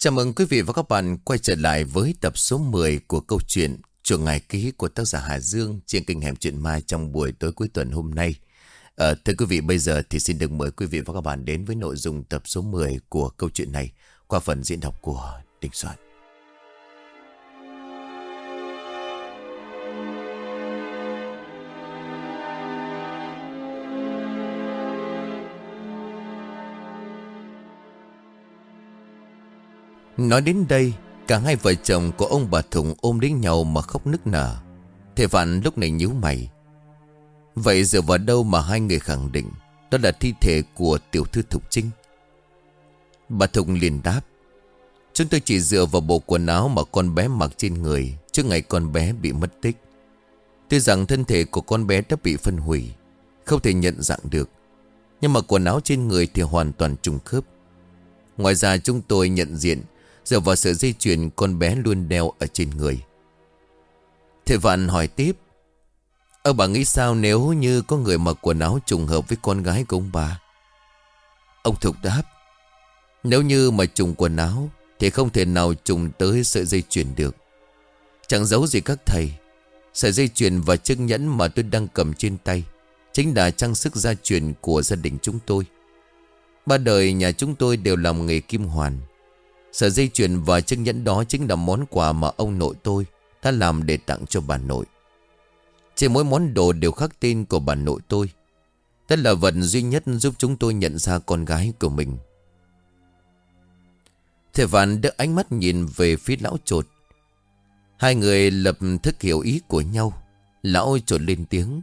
Chào mừng quý vị và các bạn quay trở lại với tập số 10 của câu chuyện Chuồng Ngài Ký của tác giả Hà Dương trên kênh Hẻm Chuyện Mai trong buổi tối cuối tuần hôm nay. À, thưa quý vị, bây giờ thì xin được mời quý vị và các bạn đến với nội dung tập số 10 của câu chuyện này qua phần diễn đọc của Đình Soạn. Nói đến đây, Cả hai vợ chồng của ông bà Thùng ôm lấy nhau mà khóc nức nở. Thầy Vạn lúc này nhíu mày. Vậy dựa vào đâu mà hai người khẳng định Đó là thi thể của tiểu thư Thục Trinh? Bà Thục liền đáp. Chúng tôi chỉ dựa vào bộ quần áo mà con bé mặc trên người, Trước ngày con bé bị mất tích. Tuy rằng thân thể của con bé đã bị phân hủy, Không thể nhận dạng được. Nhưng mà quần áo trên người thì hoàn toàn trùng khớp. Ngoài ra chúng tôi nhận diện Dựa vào sợi dây chuyền con bé luôn đeo ở trên người. Thầy Vạn hỏi tiếp, Ông bà nghĩ sao nếu như có người mặc quần áo trùng hợp với con gái của ông bà? Ông Thục đáp, Nếu như mà trùng quần áo Thì không thể nào trùng tới sợi dây chuyền được. Chẳng giấu gì các thầy, Sợi dây chuyền và chiếc nhẫn mà tôi đang cầm trên tay Chính là trang sức gia truyền của gia đình chúng tôi. Ba đời nhà chúng tôi đều làm nghề kim hoàn. Sợi dây chuyền và chiếc nhẫn đó chính là món quà mà ông nội tôi đã làm để tặng cho bà nội. Trên mỗi món đồ đều khắc tên của bà nội tôi. tất là vật duy nhất giúp chúng tôi nhận ra con gái của mình. Thầy Vạn đưa ánh mắt nhìn về phía lão trột. Hai người lập thức hiểu ý của nhau. Lão trột lên tiếng.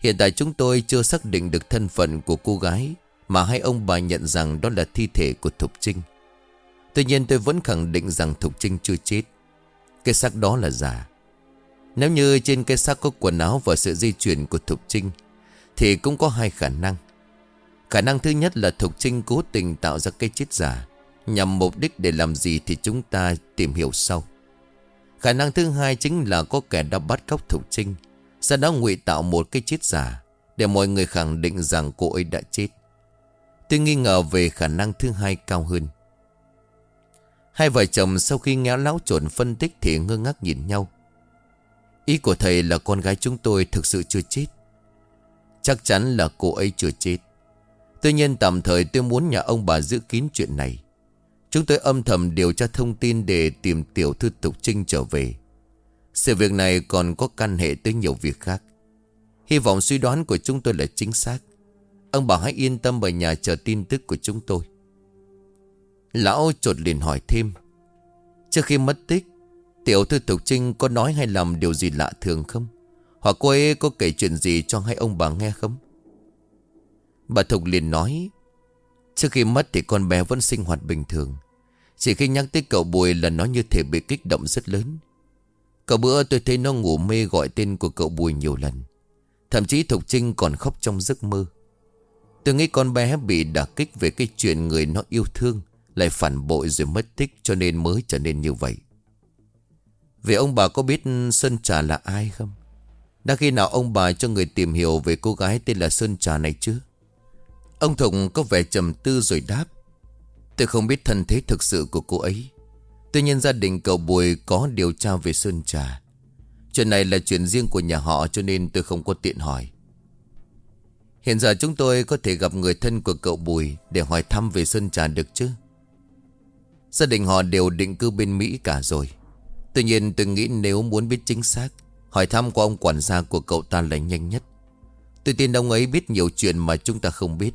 Hiện tại chúng tôi chưa xác định được thân phận của cô gái, mà hai ông bà nhận rằng đó là thi thể của Thục Trinh. Tuy nhiên tôi vẫn khẳng định rằng Thục Trinh chưa chết. Cái xác đó là giả. Nếu như trên cái xác có quần áo và sự di chuyển của Thục Trinh, Thì cũng có hai khả năng. Khả năng thứ nhất là Thục Trinh cố tình tạo ra cái chết giả, Nhằm mục đích để làm gì thì chúng ta tìm hiểu sau. Khả năng thứ hai chính là có kẻ đã bắt cóc Thục Trinh, Sau đó ngụy tạo một cái chết giả Để mọi người khẳng định rằng cô ấy đã chết. Tôi nghi ngờ về khả năng thứ hai cao hơn. Hai vợ chồng sau khi nghe lão chuẩn phân tích thì ngơ ngác nhìn nhau. Ý của thầy là con gái chúng tôi thực sự chưa chết. Chắc chắn là cô ấy chưa chết. Tuy nhiên tạm thời tôi muốn nhà ông bà giữ kín chuyện này. Chúng tôi âm thầm điều tra thông tin để tìm tiểu thư tục trinh trở về. Sự việc này còn có căn hệ tới nhiều việc khác. Hy vọng suy đoán của chúng tôi là chính xác. Ông bà hãy yên tâm ở nhà chờ tin tức của chúng tôi. Lão trột liền hỏi thêm. Trước khi mất tích, Tiểu thư Thục Trinh có nói hay làm điều gì lạ thường không? Hoặc cô ấy có kể chuyện gì cho hai ông bà nghe không? Bà Thục liền nói, Trước khi mất thì con bé vẫn sinh hoạt bình thường. Chỉ khi nhắc tới cậu Bùi là nó như thể bị kích động rất lớn. Cậu bữa tôi thấy nó ngủ mê gọi tên của cậu Bùi nhiều lần. Thậm chí Thục Trinh còn khóc trong giấc mơ. Tôi nghĩ con bé bị đả kích về cái chuyện người nó yêu thương lại phản bội rồi mất tích, cho nên mới trở nên như vậy Vậy ông bà có biết Sơn Trà là ai không? Đã khi nào ông bà cho người tìm hiểu về cô gái tên là Sơn Trà này chứ? Ông Thục có vẻ trầm tư rồi đáp, Tôi không biết thân thế thực sự của cô ấy Tuy nhiên gia đình cậu Bùi có điều tra về Sơn Trà Chuyện này là chuyện riêng của nhà họ, cho nên tôi không có tiện hỏi Hiện giờ chúng tôi có thể gặp người thân của cậu Bùi để hỏi thăm về Sơn Trà được chứ? Gia đình họ đều định cư bên Mỹ cả rồi. Tuy nhiên tôi nghĩ nếu muốn biết chính xác, Hỏi thăm của ông quản gia của cậu ta là nhanh nhất. Tôi tin ông ấy biết nhiều chuyện mà chúng ta không biết.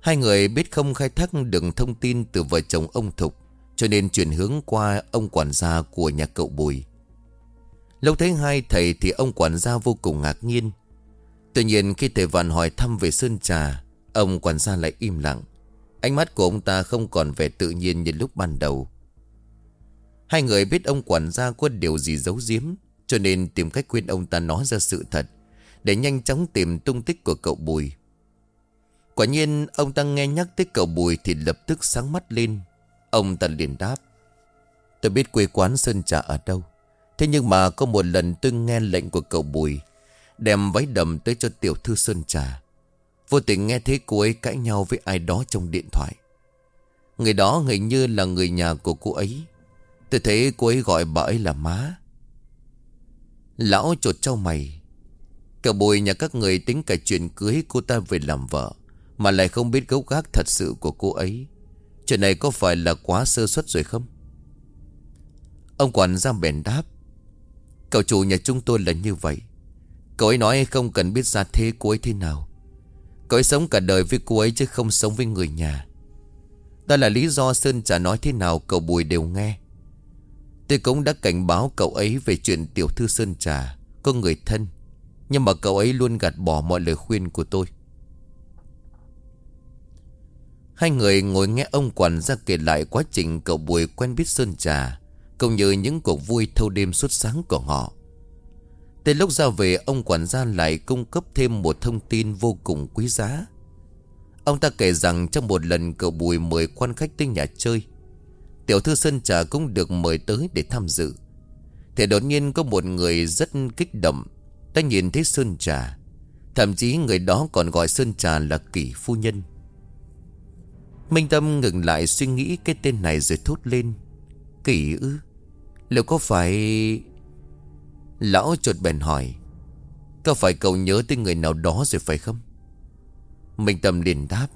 Hai người biết không khai thác được thông tin từ vợ chồng ông Thục, Cho nên chuyển hướng qua ông quản gia của nhà cậu Bùi. Lâu thấy hai thầy thì ông quản gia vô cùng ngạc nhiên. Tuy nhiên khi thầy Vạn hỏi thăm về Sơn Trà, Ông quản gia lại im lặng. Ánh mắt của ông ta không còn vẻ tự nhiên như lúc ban đầu. Hai người biết ông quản gia có điều gì giấu giếm, Cho nên tìm cách khuyên ông ta nói ra sự thật, Để nhanh chóng tìm tung tích của cậu Bùi. Quả nhiên, ông ta nghe nhắc tới cậu Bùi Thì lập tức sáng mắt lên. Ông ta liền đáp, Tôi biết quê quán Sơn Trà ở đâu, Thế nhưng mà có một lần tôi nghe lệnh của cậu Bùi, Đem váy đầm tới cho tiểu thư Sơn Trà. Vô tình nghe thấy cô ấy cãi nhau với ai đó trong điện thoại. Người đó hình như là người nhà của cô ấy. Tôi thấy cô ấy gọi bà ấy là má. Lão trột trao mày. Cậu bồi nhà các người tính cả chuyện cưới cô ta về làm vợ, Mà lại không biết gốc gác thật sự của cô ấy. Chuyện này có phải là quá sơ suất rồi không? Ông quản gia bèn đáp. Cậu chủ nhà chúng tôi là như vậy. Cậu ấy nói không cần biết ra thế cô ấy thế nào. Cậu ấy sống cả đời với cô ấy chứ không sống với người nhà. Đó là lý do Sơn Trà nói thế nào, cậu Bùi đều nghe. Tôi cũng đã cảnh báo cậu ấy về chuyện tiểu thư Sơn Trà Có người thân, Nhưng mà cậu ấy luôn gạt bỏ mọi lời khuyên của tôi. Hai người ngồi nghe ông quản gia kể lại quá trình cậu Bùi quen biết Sơn Trà Cũng như những cuộc vui thâu đêm suốt sáng của họ. Tới lúc ra về, ông quản gia lại cung cấp thêm một thông tin vô cùng quý giá. Ông ta kể rằng trong một lần cậu Bùi mời quan khách tới nhà chơi, Tiểu thư Sơn Trà cũng được mời tới để tham dự. Thì đột nhiên có một người rất kích động Đã nhìn thấy Sơn Trà, Thậm chí người đó còn gọi Sơn Trà là kỷ phu nhân. Minh Tâm ngừng lại suy nghĩ cái tên này rồi thốt lên, Kỷ ư? Liệu có phải Lão chuột bèn hỏi, Có phải cậu nhớ tới người nào đó rồi phải không? Minh Tâm liền đáp,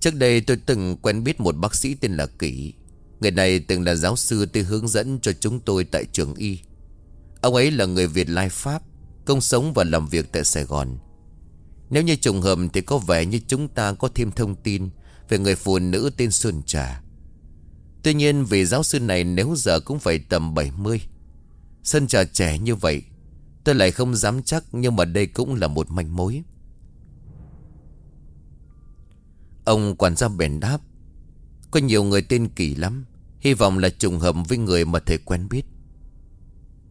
Trước đây tôi từng quen biết một bác sĩ tên là Kỷ. Người này từng là giáo sư tư hướng dẫn cho chúng tôi tại trường Y. Ông ấy là người Việt Lai Pháp, Công sống và làm việc tại Sài Gòn. Nếu như trùng hợp thì có vẻ như chúng ta có thêm thông tin Về người phụ nữ tên Xuân Trà. Tuy nhiên vì giáo sư này nếu giờ cũng phải tầm 70 Sân Trà trẻ như vậy Tôi lại không dám chắc Nhưng mà đây cũng là một manh mối. Ông quản gia bền đáp Có nhiều người tên kỳ lắm Hy vọng là trùng hợp với người mà thầy quen biết.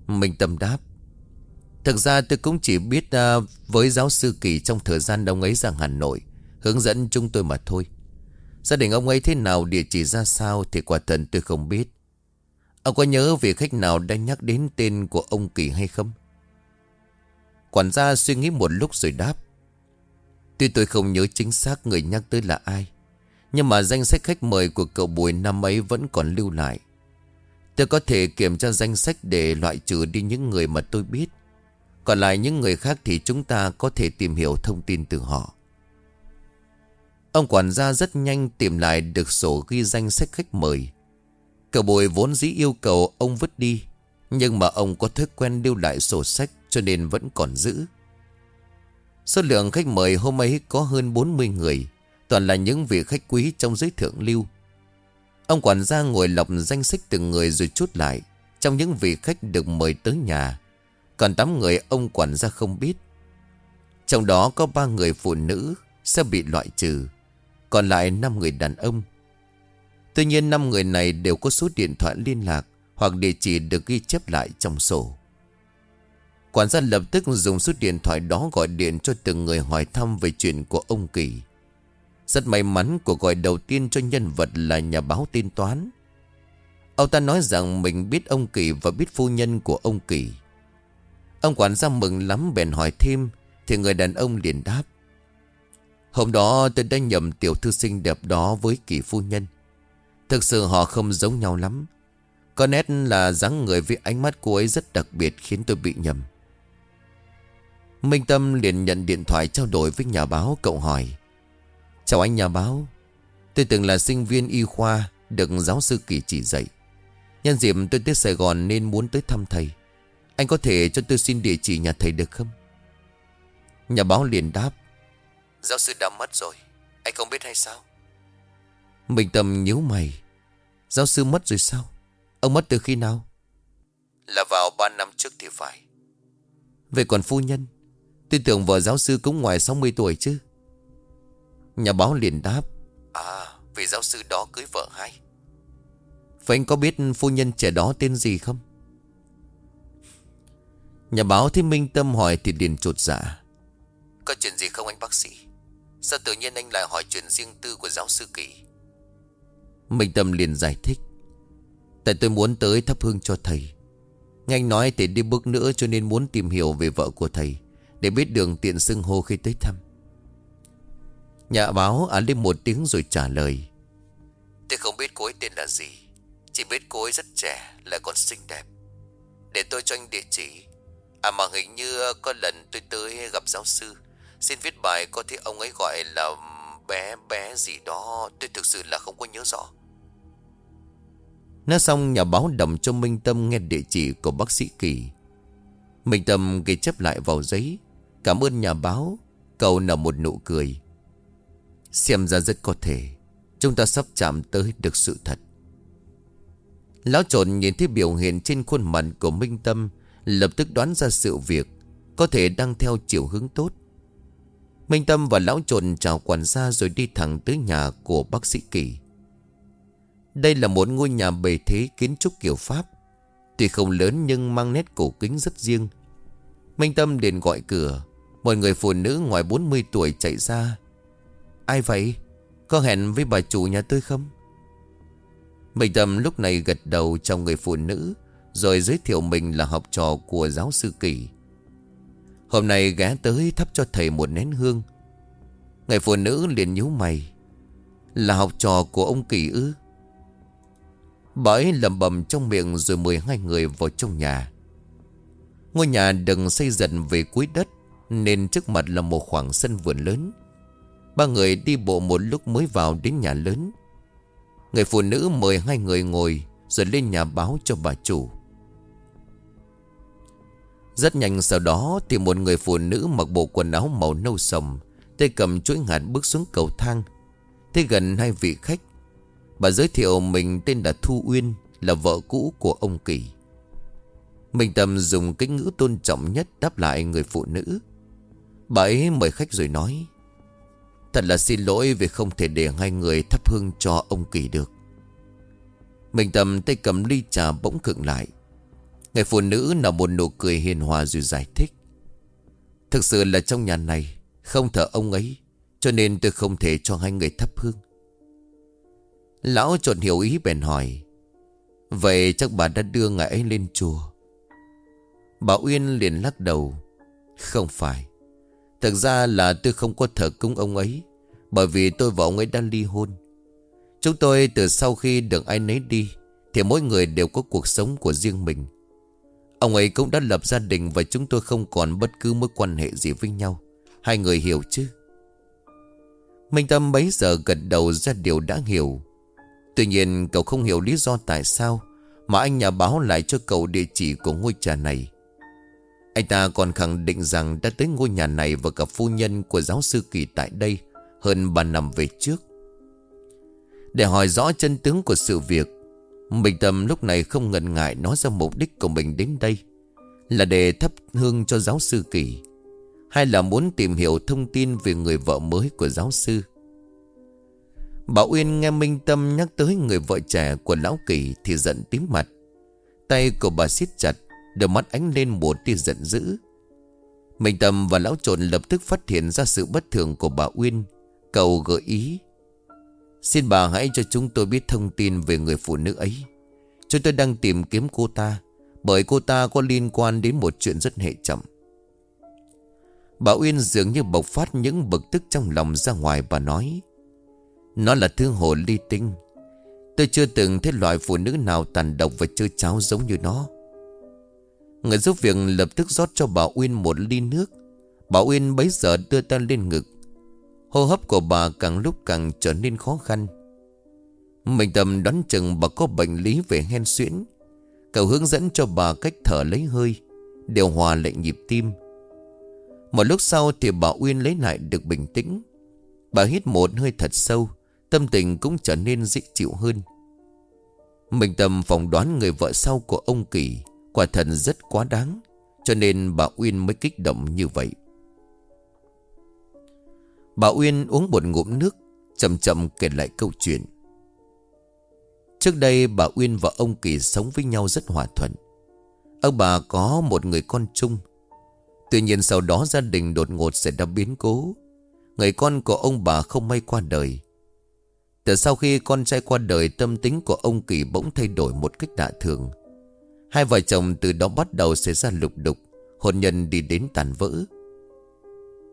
Minh Tâm đáp Thực ra tôi cũng chỉ biết uh, với giáo sư Kỳ trong thời gian ông ấy sang Hà Nội Hướng dẫn chúng tôi mà thôi. Gia đình ông ấy thế nào địa chỉ ra sao thì quả thần tôi không biết. Ông có nhớ vị khách nào đang nhắc đến tên của ông Kỳ hay không? Quản gia suy nghĩ một lúc rồi đáp. Tuy tôi không nhớ chính xác người nhắc tới là ai, Nhưng mà danh sách khách mời của cậu Bùi năm ấy vẫn còn lưu lại. Tôi có thể kiểm tra danh sách để loại trừ đi những người mà tôi biết. Còn lại những người khác thì chúng ta có thể tìm hiểu thông tin từ họ. Ông quản gia rất nhanh tìm lại được sổ ghi danh sách khách mời. Cậu bồi vốn dĩ yêu cầu ông vứt đi, Nhưng mà ông có thói quen lưu lại sổ sách cho nên vẫn còn giữ. Số lượng khách mời hôm ấy có hơn 40 người, Toàn là những vị khách quý trong giới thượng lưu. Ông quản gia ngồi lọc danh sách từng người rồi chút lại, Trong những vị khách được mời tới nhà. Còn 8 người ông quản gia không biết. Trong đó có 3 người phụ nữ sẽ bị loại trừ, Còn lại 5 người đàn ông. Tuy nhiên năm người này đều có số điện thoại liên lạc Hoặc địa chỉ được ghi chép lại trong sổ Quản gia lập tức dùng số điện thoại đó gọi điện cho từng người hỏi thăm về chuyện của ông Kỳ. Rất may mắn cuộc gọi đầu tiên cho nhân vật là nhà báo tin toán. Ông ta nói rằng mình biết ông Kỳ và biết phu nhân của ông Kỳ. Ông quản gia mừng lắm, bèn hỏi thêm, thì người đàn ông liền đáp. Hôm đó tôi đã nhầm tiểu thư sinh đẹp đó với Kỳ phu nhân. Thực sự họ không giống nhau lắm. Có nét là dáng người với ánh mắt cô ấy rất đặc biệt khiến tôi bị nhầm. Minh Tâm liền nhận điện thoại trao đổi với nhà báo, cậu hỏi Chào anh nhà báo Tôi từng là sinh viên y khoa, Được giáo sư Kỳ chỉ dạy Nhân dịp tôi tới Sài Gòn nên muốn tới thăm thầy Anh có thể cho tôi xin địa chỉ nhà thầy được không? Nhà báo liền đáp Giáo sư đã mất rồi Anh không biết hay sao? Minh Tâm nhíu mày. Giáo sư mất rồi sao? Ông mất từ khi nào? Là vào 3 năm trước thì phải. Vậy còn phu nhân? Tôi tưởng vợ giáo sư cũng ngoài 60 tuổi chứ. Nhà báo liền đáp. À vì giáo sư đó cưới vợ hai Vậy anh có biết phu nhân trẻ đó tên gì không? Nhà báo thấy Minh Tâm hỏi thì liền trột dạ. Có chuyện gì không anh bác sĩ? Sao tự nhiên anh lại hỏi chuyện riêng tư của giáo sư Kỳ Minh Tâm liền giải thích. Tại tôi muốn tới thắp hương cho thầy. Nhanh nói thì đi bước nữa cho nên muốn tìm hiểu về vợ của thầy, để biết đường tiện xưng hô khi tới thăm. Nhà báo ả lên một tiếng rồi trả lời. Tôi không biết cô ấy tên là gì, Chỉ biết cô ấy rất trẻ Lại còn xinh đẹp. Để tôi cho anh địa chỉ. À mà hình như có lần tôi tới gặp giáo sư, Xin viết bài có thấy ông ấy gọi là bé bé gì đó, Tôi thực sự là không có nhớ rõ. Nói xong nhà báo đầm cho Minh Tâm nghe địa chỉ của bác sĩ Kỳ. Minh Tâm ghi chép lại vào giấy. Cảm ơn nhà báo. Cậu nở một nụ cười. Xem ra rất có thể Chúng ta sắp chạm tới được sự thật. Lão trộn nhìn thấy biểu hiện trên khuôn mặt của Minh Tâm, Lập tức đoán ra sự việc, Có thể đang theo chiều hướng tốt. Minh Tâm và lão trộn chào quản gia Rồi đi thẳng tới nhà của bác sĩ Kỳ. Đây là một ngôi nhà bề thế kiến trúc kiểu Pháp. Tuy không lớn nhưng mang nét cổ kính rất riêng. Minh Tâm liền gọi cửa. Một người phụ nữ ngoài 40 tuổi chạy ra. Ai vậy? Có hẹn với bà chủ nhà tôi không? Minh Tâm lúc này gật đầu trong người phụ nữ, Rồi giới thiệu mình là học trò của giáo sư Kỳ. Hôm nay ghé tới thắp cho thầy một nén hương. Người phụ nữ liền nhíu mày. Là học trò của ông Kỳ ư? Bà ấy lầm bầm trong miệng rồi mời hai người vào trong nhà. Ngôi nhà đừng xây dần về cuối đất, Nên trước mặt là một khoảng sân vườn lớn. Ba người đi bộ một lúc mới vào đến nhà lớn. Người phụ nữ mời hai người ngồi, Rồi lên nhà báo cho bà chủ. Rất nhanh sau đó Thì một người phụ nữ mặc bộ quần áo màu nâu sầm, Tay cầm chuỗi hạt bước xuống cầu thang. Tới gần hai vị khách Bà giới thiệu mình tên là Thu Uyên, Là vợ cũ của ông Kỳ. Minh Tâm dùng cái ngữ tôn trọng nhất Đáp lại người phụ nữ. Bà ấy mời khách rồi nói, Thật là xin lỗi vì không thể để hai người thắp hương cho ông Kỳ được. Minh Tâm tay cầm ly trà bỗng cựng lại. Người phụ nữ nở một nụ cười hiền hòa rồi giải thích, Thực sự là trong nhà này Không thờ ông ấy, Cho nên tôi không thể cho hai người thắp hương. Lão trộn hiểu ý bèn hỏi, Vậy chắc bà đã đưa ngài ấy lên chùa? Bà Uyên liền lắc đầu, Không phải. Thực ra là tôi không có thờ cúng ông ấy, Bởi vì tôi và ông ấy đã ly hôn. Chúng tôi từ sau khi được ai nấy đi, Thì mỗi người đều có cuộc sống của riêng mình. Ông ấy cũng đã lập gia đình Và chúng tôi không còn bất cứ mối quan hệ gì với nhau. Hai người hiểu chứ? Minh Tâm bấy giờ gật đầu ra điều đã hiểu. Tuy nhiên, cậu không hiểu lý do tại sao Mà anh nhà báo lại cho cậu địa chỉ của ngôi trà này. Anh ta còn khẳng định rằng đã tới ngôi nhà này Và gặp phu nhân của giáo sư Kỳ tại đây Hơn 3 năm về trước. Để hỏi rõ chân tướng của sự việc bình Tâm lúc này không ngần ngại nói ra mục đích của mình đến đây Là để thắp hương cho giáo sư Kỳ. Hay là muốn tìm hiểu thông tin về người vợ mới của giáo sư. Bảo Uyên nghe Minh Tâm nhắc tới người vợ trẻ của Lão Kỳ thì giận tím mặt. Tay của bà siết chặt, đôi mắt ánh lên một tia giận dữ. Minh Tâm và Lão Trộn lập tức phát hiện ra sự bất thường của bà Uyên. Cầu gợi ý. Xin bà hãy cho chúng tôi biết thông tin về người phụ nữ ấy. Chúng tôi đang tìm kiếm cô ta, bởi cô ta có liên quan đến một chuyện rất hệ trọng. Bà Uyên dường như bộc phát những bực tức trong lòng ra ngoài và nói nó là thứ hồ ly tinh. Tôi chưa từng thấy loại phụ nữ nào tàn độc và chơi cháo giống như nó. Người giúp việc lập tức rót cho bà Uyên một ly nước. Bà Uyên bấy giờ đưa tay lên ngực. Hô hấp của bà càng lúc càng trở nên khó khăn. Mình tầm đoán chừng bà có bệnh lý về hen suyễn. Cậu hướng dẫn cho bà cách thở lấy hơi, Điều hòa lại nhịp tim. Một lúc sau thì bà Uyên lấy lại được bình tĩnh. Bà hít một hơi thật sâu. Tâm tình cũng trở nên dễ chịu hơn. Mình tâm phỏng đoán người vợ sau của ông Kỳ Quả thật rất quá đáng, Cho nên bà Uyên mới kích động như vậy. Bà Uyên uống một ngụm nước, Chậm chậm kể lại câu chuyện. Trước đây bà Uyên và ông Kỳ sống với nhau rất hòa thuận. Ông bà có một người con chung. Tuy nhiên sau đó gia đình đột ngột xảy ra biến cố. Người con của ông bà không may qua đời từ sau khi con trai qua đời tâm tính của ông Kỳ bỗng thay đổi một cách lạ thường. Hai vợ chồng từ đó bắt đầu xảy ra lục đục, hôn nhân đi đến tàn vỡ.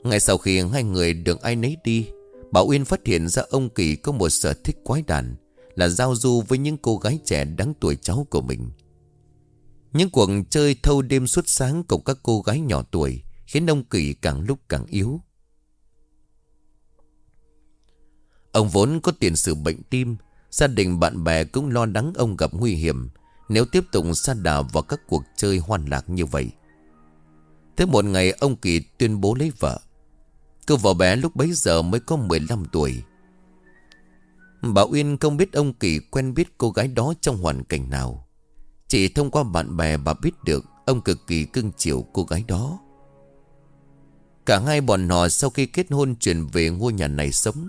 Ngay sau khi hai người được ai nấy đi, Bảo Uyên phát hiện ra ông Kỳ có một sở thích quái đản là giao du với những cô gái trẻ đáng tuổi cháu của mình. Những cuộc chơi thâu đêm suốt sáng cùng các cô gái nhỏ tuổi khiến ông Kỳ càng lúc càng yếu. Ông vốn có tiền sử bệnh tim, gia đình bạn bè cũng lo lắng ông gặp nguy hiểm nếu tiếp tục xa đà vào các cuộc chơi hoan lạc như vậy. Thế một ngày ông Kỳ tuyên bố lấy vợ. Cô vợ bé lúc bấy giờ mới có 15 tuổi. Bà Uyên không biết ông Kỳ quen biết cô gái đó trong hoàn cảnh nào. Chỉ thông qua bạn bè bà biết được ông cực kỳ cưng chiều cô gái đó. Cả hai bọn họ sau khi kết hôn chuyển về ngôi nhà này sống.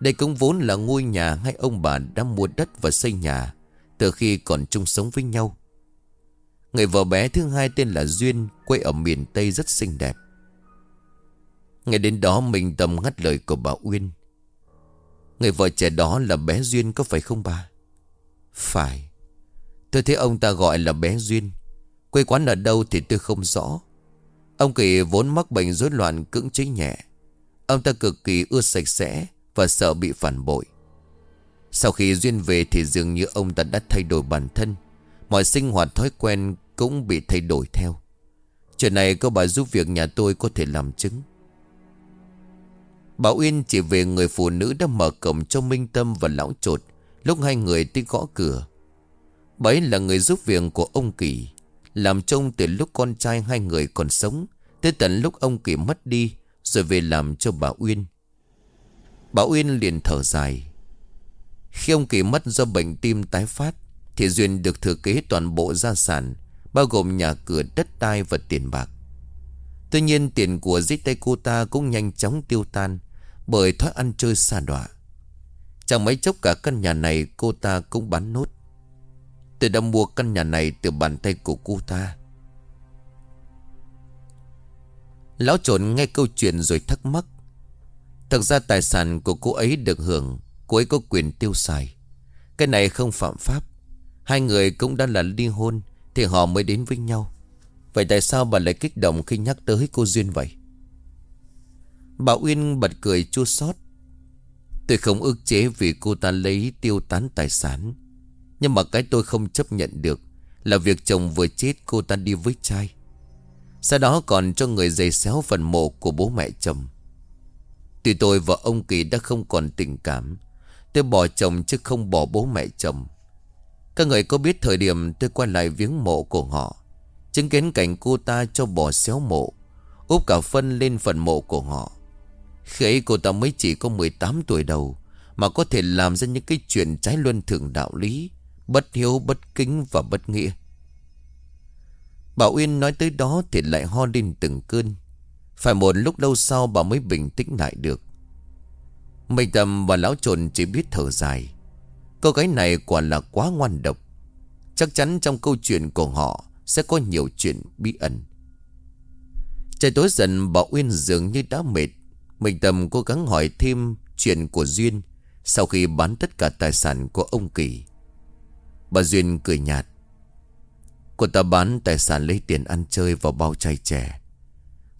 Đây cũng vốn là ngôi nhà hai ông bà đã mua đất và xây nhà từ khi còn chung sống với nhau. Người vợ bé thứ hai tên là Duyên, quê ở miền Tây rất xinh đẹp. Ngày đến đó mình tầm ngắt lời của bà Uyên. Người vợ trẻ đó là bé Duyên có phải không bà? Phải. Tôi thấy ông ta gọi là bé Duyên. Quê quán ở đâu thì tôi không rõ. Ông Kỳ vốn mắc bệnh rối loạn cưỡng chế nhẹ. Ông ta cực kỳ ưa sạch sẽ và sợ bị phản bội. Sau khi Duyên về thì dường như ông ta đã thay đổi bản thân. Mọi sinh hoạt thói quen cũng bị thay đổi theo. Chuyện này có bà giúp việc nhà tôi có thể làm chứng. Bảo Uyên chỉ về người phụ nữ đã mở cổng cho Minh Tâm và Lão Trột lúc hai người tới gõ cửa. Bà ấy là người giúp việc của ông Kỳ, làm trông từ lúc con trai hai người còn sống, tới tận lúc ông Kỳ mất đi, rồi về làm cho bà Uyên. Bà Uyên liền thở dài. Khi ông Kỳ mất do bệnh tim tái phát, thì Duyên được thừa kế toàn bộ gia sản, bao gồm nhà cửa đất đai và tiền bạc. Tuy nhiên tiền của giết tay cô ta cũng nhanh chóng tiêu tan bởi thói ăn chơi xa đọa. Chẳng mấy chốc cả căn nhà này cô ta cũng bán nốt. Tôi đã mua căn nhà này từ bàn tay của cô ta. Lão trộn nghe câu chuyện rồi thắc mắc. Thực ra tài sản của cô ấy được hưởng, cô ấy có quyền tiêu xài. Cái này không phạm pháp. Hai người cũng đã là ly hôn thì họ mới đến với nhau. Vậy tại sao bà lại kích động khi nhắc tới cô Duyên vậy? Bà Uyên bật cười chua xót Tôi không ức chế vì cô ta lấy tiêu tán tài sản. Nhưng mà cái tôi không chấp nhận được là việc chồng vừa chết cô ta đi với trai. Sau đó còn cho người giày xéo phần mộ của bố mẹ chồng. Tuy tôi và ông Kỳ đã không còn tình cảm. Tôi bỏ chồng chứ không bỏ bố mẹ chồng. Các người có biết thời điểm tôi quay lại viếng mộ của họ. Chứng kiến cảnh cô ta cho bỏ xéo mộ. Úp cả phân lên phần mộ của họ. Khi ấy cô ta mới chỉ có 18 tuổi đầu Mà có thể làm ra những cái chuyện trái luân thường đạo lý Bất hiếu, bất kính và bất nghĩa Bảo Uyên nói tới đó thì lại ho lên từng cơn phải một lúc lâu sau bà mới bình tĩnh lại được Minh tầm và lão trồn chỉ biết thở dài Cô gái này quả là quá ngoan độc Chắc chắn trong câu chuyện của họ Sẽ có nhiều chuyện bí ẩn Trời tối dần, bà Uyên dường như đã mệt mình Tâm cố gắng hỏi thêm chuyện của Duyên sau khi bán tất cả tài sản của ông Kỳ. Bà Duyên cười nhạt. Cô ta bán tài sản lấy tiền ăn chơi vào bao chai trẻ.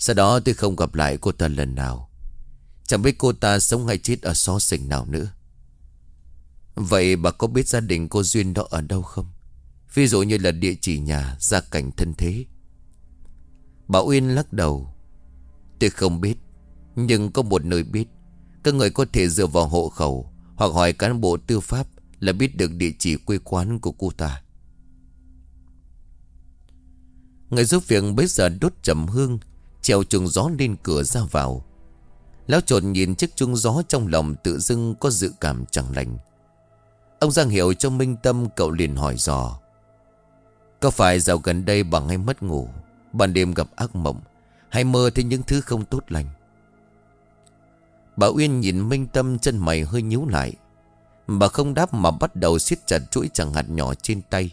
Sau đó tôi không gặp lại cô ta lần nào. Chẳng biết cô ta sống hay chết ở xó xỉnh nào nữa. Vậy bà có biết gia đình cô Duyên đó ở đâu không? Ví dụ như là địa chỉ nhà, gia cảnh thân thế. Bà Uyên lắc đầu. Tôi không biết. Nhưng có một nơi biết Các người có thể dựa vào hộ khẩu Hoặc hỏi cán bộ tư pháp Là biết được địa chỉ quê quán của cô ta Người giúp việc bây giờ đốt trầm hương Treo chuông gió lên cửa ra vào Lão trộn nhìn chiếc chuông gió trong lòng tự dưng có dự cảm chẳng lành Ông Giang hiểu cho minh tâm cậu liền hỏi dò Có phải dạo gần đây bằng hay mất ngủ, Ban đêm gặp ác mộng, Hay mơ thấy những thứ không tốt lành Bà Uyên nhìn Minh Tâm chân mày hơi nhíu lại. Bà không đáp mà bắt đầu siết chặt chuỗi chẳng hạt nhỏ trên tay.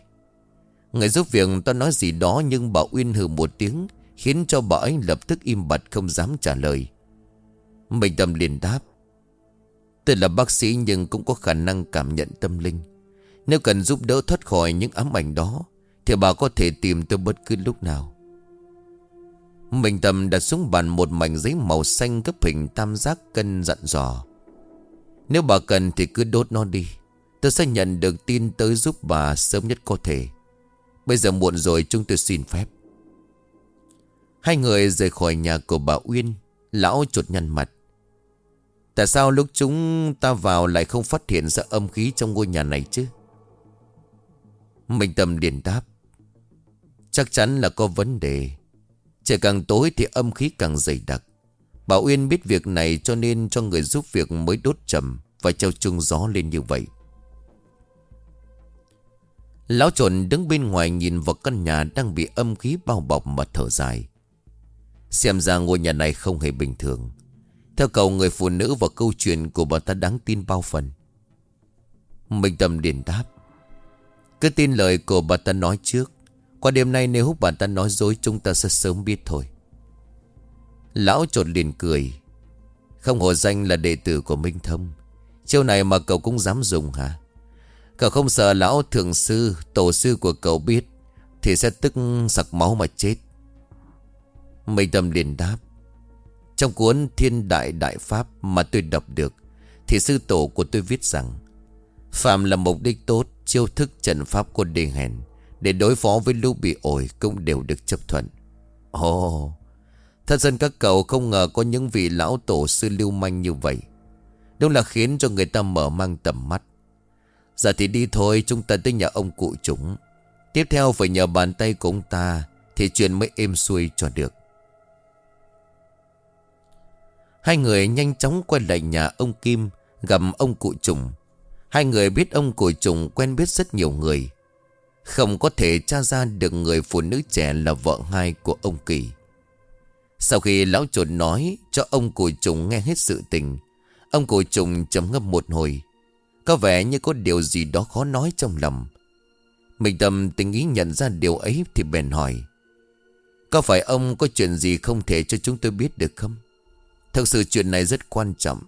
Người giúp việc ta nói gì đó nhưng bà Uyên hừ một tiếng khiến cho bà ấy lập tức im bặt không dám trả lời. Minh Tâm liền đáp. Tôi là bác sĩ nhưng cũng có khả năng cảm nhận tâm linh. Nếu cần giúp đỡ thoát khỏi những ám ảnh đó, thì bà có thể tìm tôi bất cứ lúc nào. Mình Tâm đặt xuống bàn một mảnh giấy màu xanh gấp hình tam giác cân dặn dò. Nếu bà cần thì cứ đốt nó đi. Tôi sẽ nhận được tin tới giúp bà sớm nhất có thể Bây giờ muộn rồi, chúng tôi xin phép Hai người rời khỏi nhà của bà Uyên, Lão chuột nhăn mặt. Tại sao lúc chúng ta vào lại không phát hiện ra âm khí trong ngôi nhà này chứ? Minh Tâm điền đáp. Chắc chắn là có vấn đề. Trời càng tối thì âm khí càng dày đặc. Bà Uyên biết việc này cho nên cho người giúp việc mới đốt trầm Và treo chung gió lên như vậy. Lão trộn đứng bên ngoài nhìn vào căn nhà đang bị âm khí bao bọc mà thở dài. Xem ra ngôi nhà này không hề bình thường. Theo cầu người phụ nữ và câu chuyện của bà ta đáng tin bao phần. Minh Tâm điền đáp. Cứ tin lời của bà ta nói trước. Qua đêm nay nếu bà ta nói dối, chúng ta sẽ sớm biết thôi. Lão trột liền cười. Không hồ danh là đệ tử của Minh Thông Chiêu này mà cậu cũng dám dùng hả? Cậu không sợ lão thượng sư, Tổ sư của cậu biết, Thì sẽ tức sặc máu mà chết. Mây Tâm liền đáp. Trong cuốn Thiên Đại Đại Pháp Mà tôi đọc được Thì sư tổ của tôi viết rằng Phạm là mục đích tốt Chiêu thức trận pháp của đề hèn Để đối phó với lũ bị ổi Cũng đều được chấp thuận. Ồ oh, Thật dân các cậu không ngờ có những vị lão tổ sư lưu manh như vậy. Đúng là khiến cho người ta mở mang tầm mắt. Giờ thì đi thôi chúng ta tới nhà ông cụ chúng. Tiếp theo phải nhờ bàn tay của ông ta Thì chuyện mới êm xuôi cho được. Hai người nhanh chóng quay lại nhà ông Kim, Gặp ông cụ trùng Hai người biết ông cụ trùng quen biết rất nhiều người. Không có thể tra ra được người phụ nữ trẻ là vợ hai của ông Kỳ. Sau khi lão chuột nói cho ông cụ trùng nghe hết sự tình, Ông cụ trùng trầm ngâm một hồi. Có vẻ như có điều gì đó khó nói trong lòng. Mình tâm tình ý nhận ra điều ấy thì bèn hỏi, Có phải ông có chuyện gì không thể cho chúng tôi biết được không? Thực sự chuyện này rất quan trọng.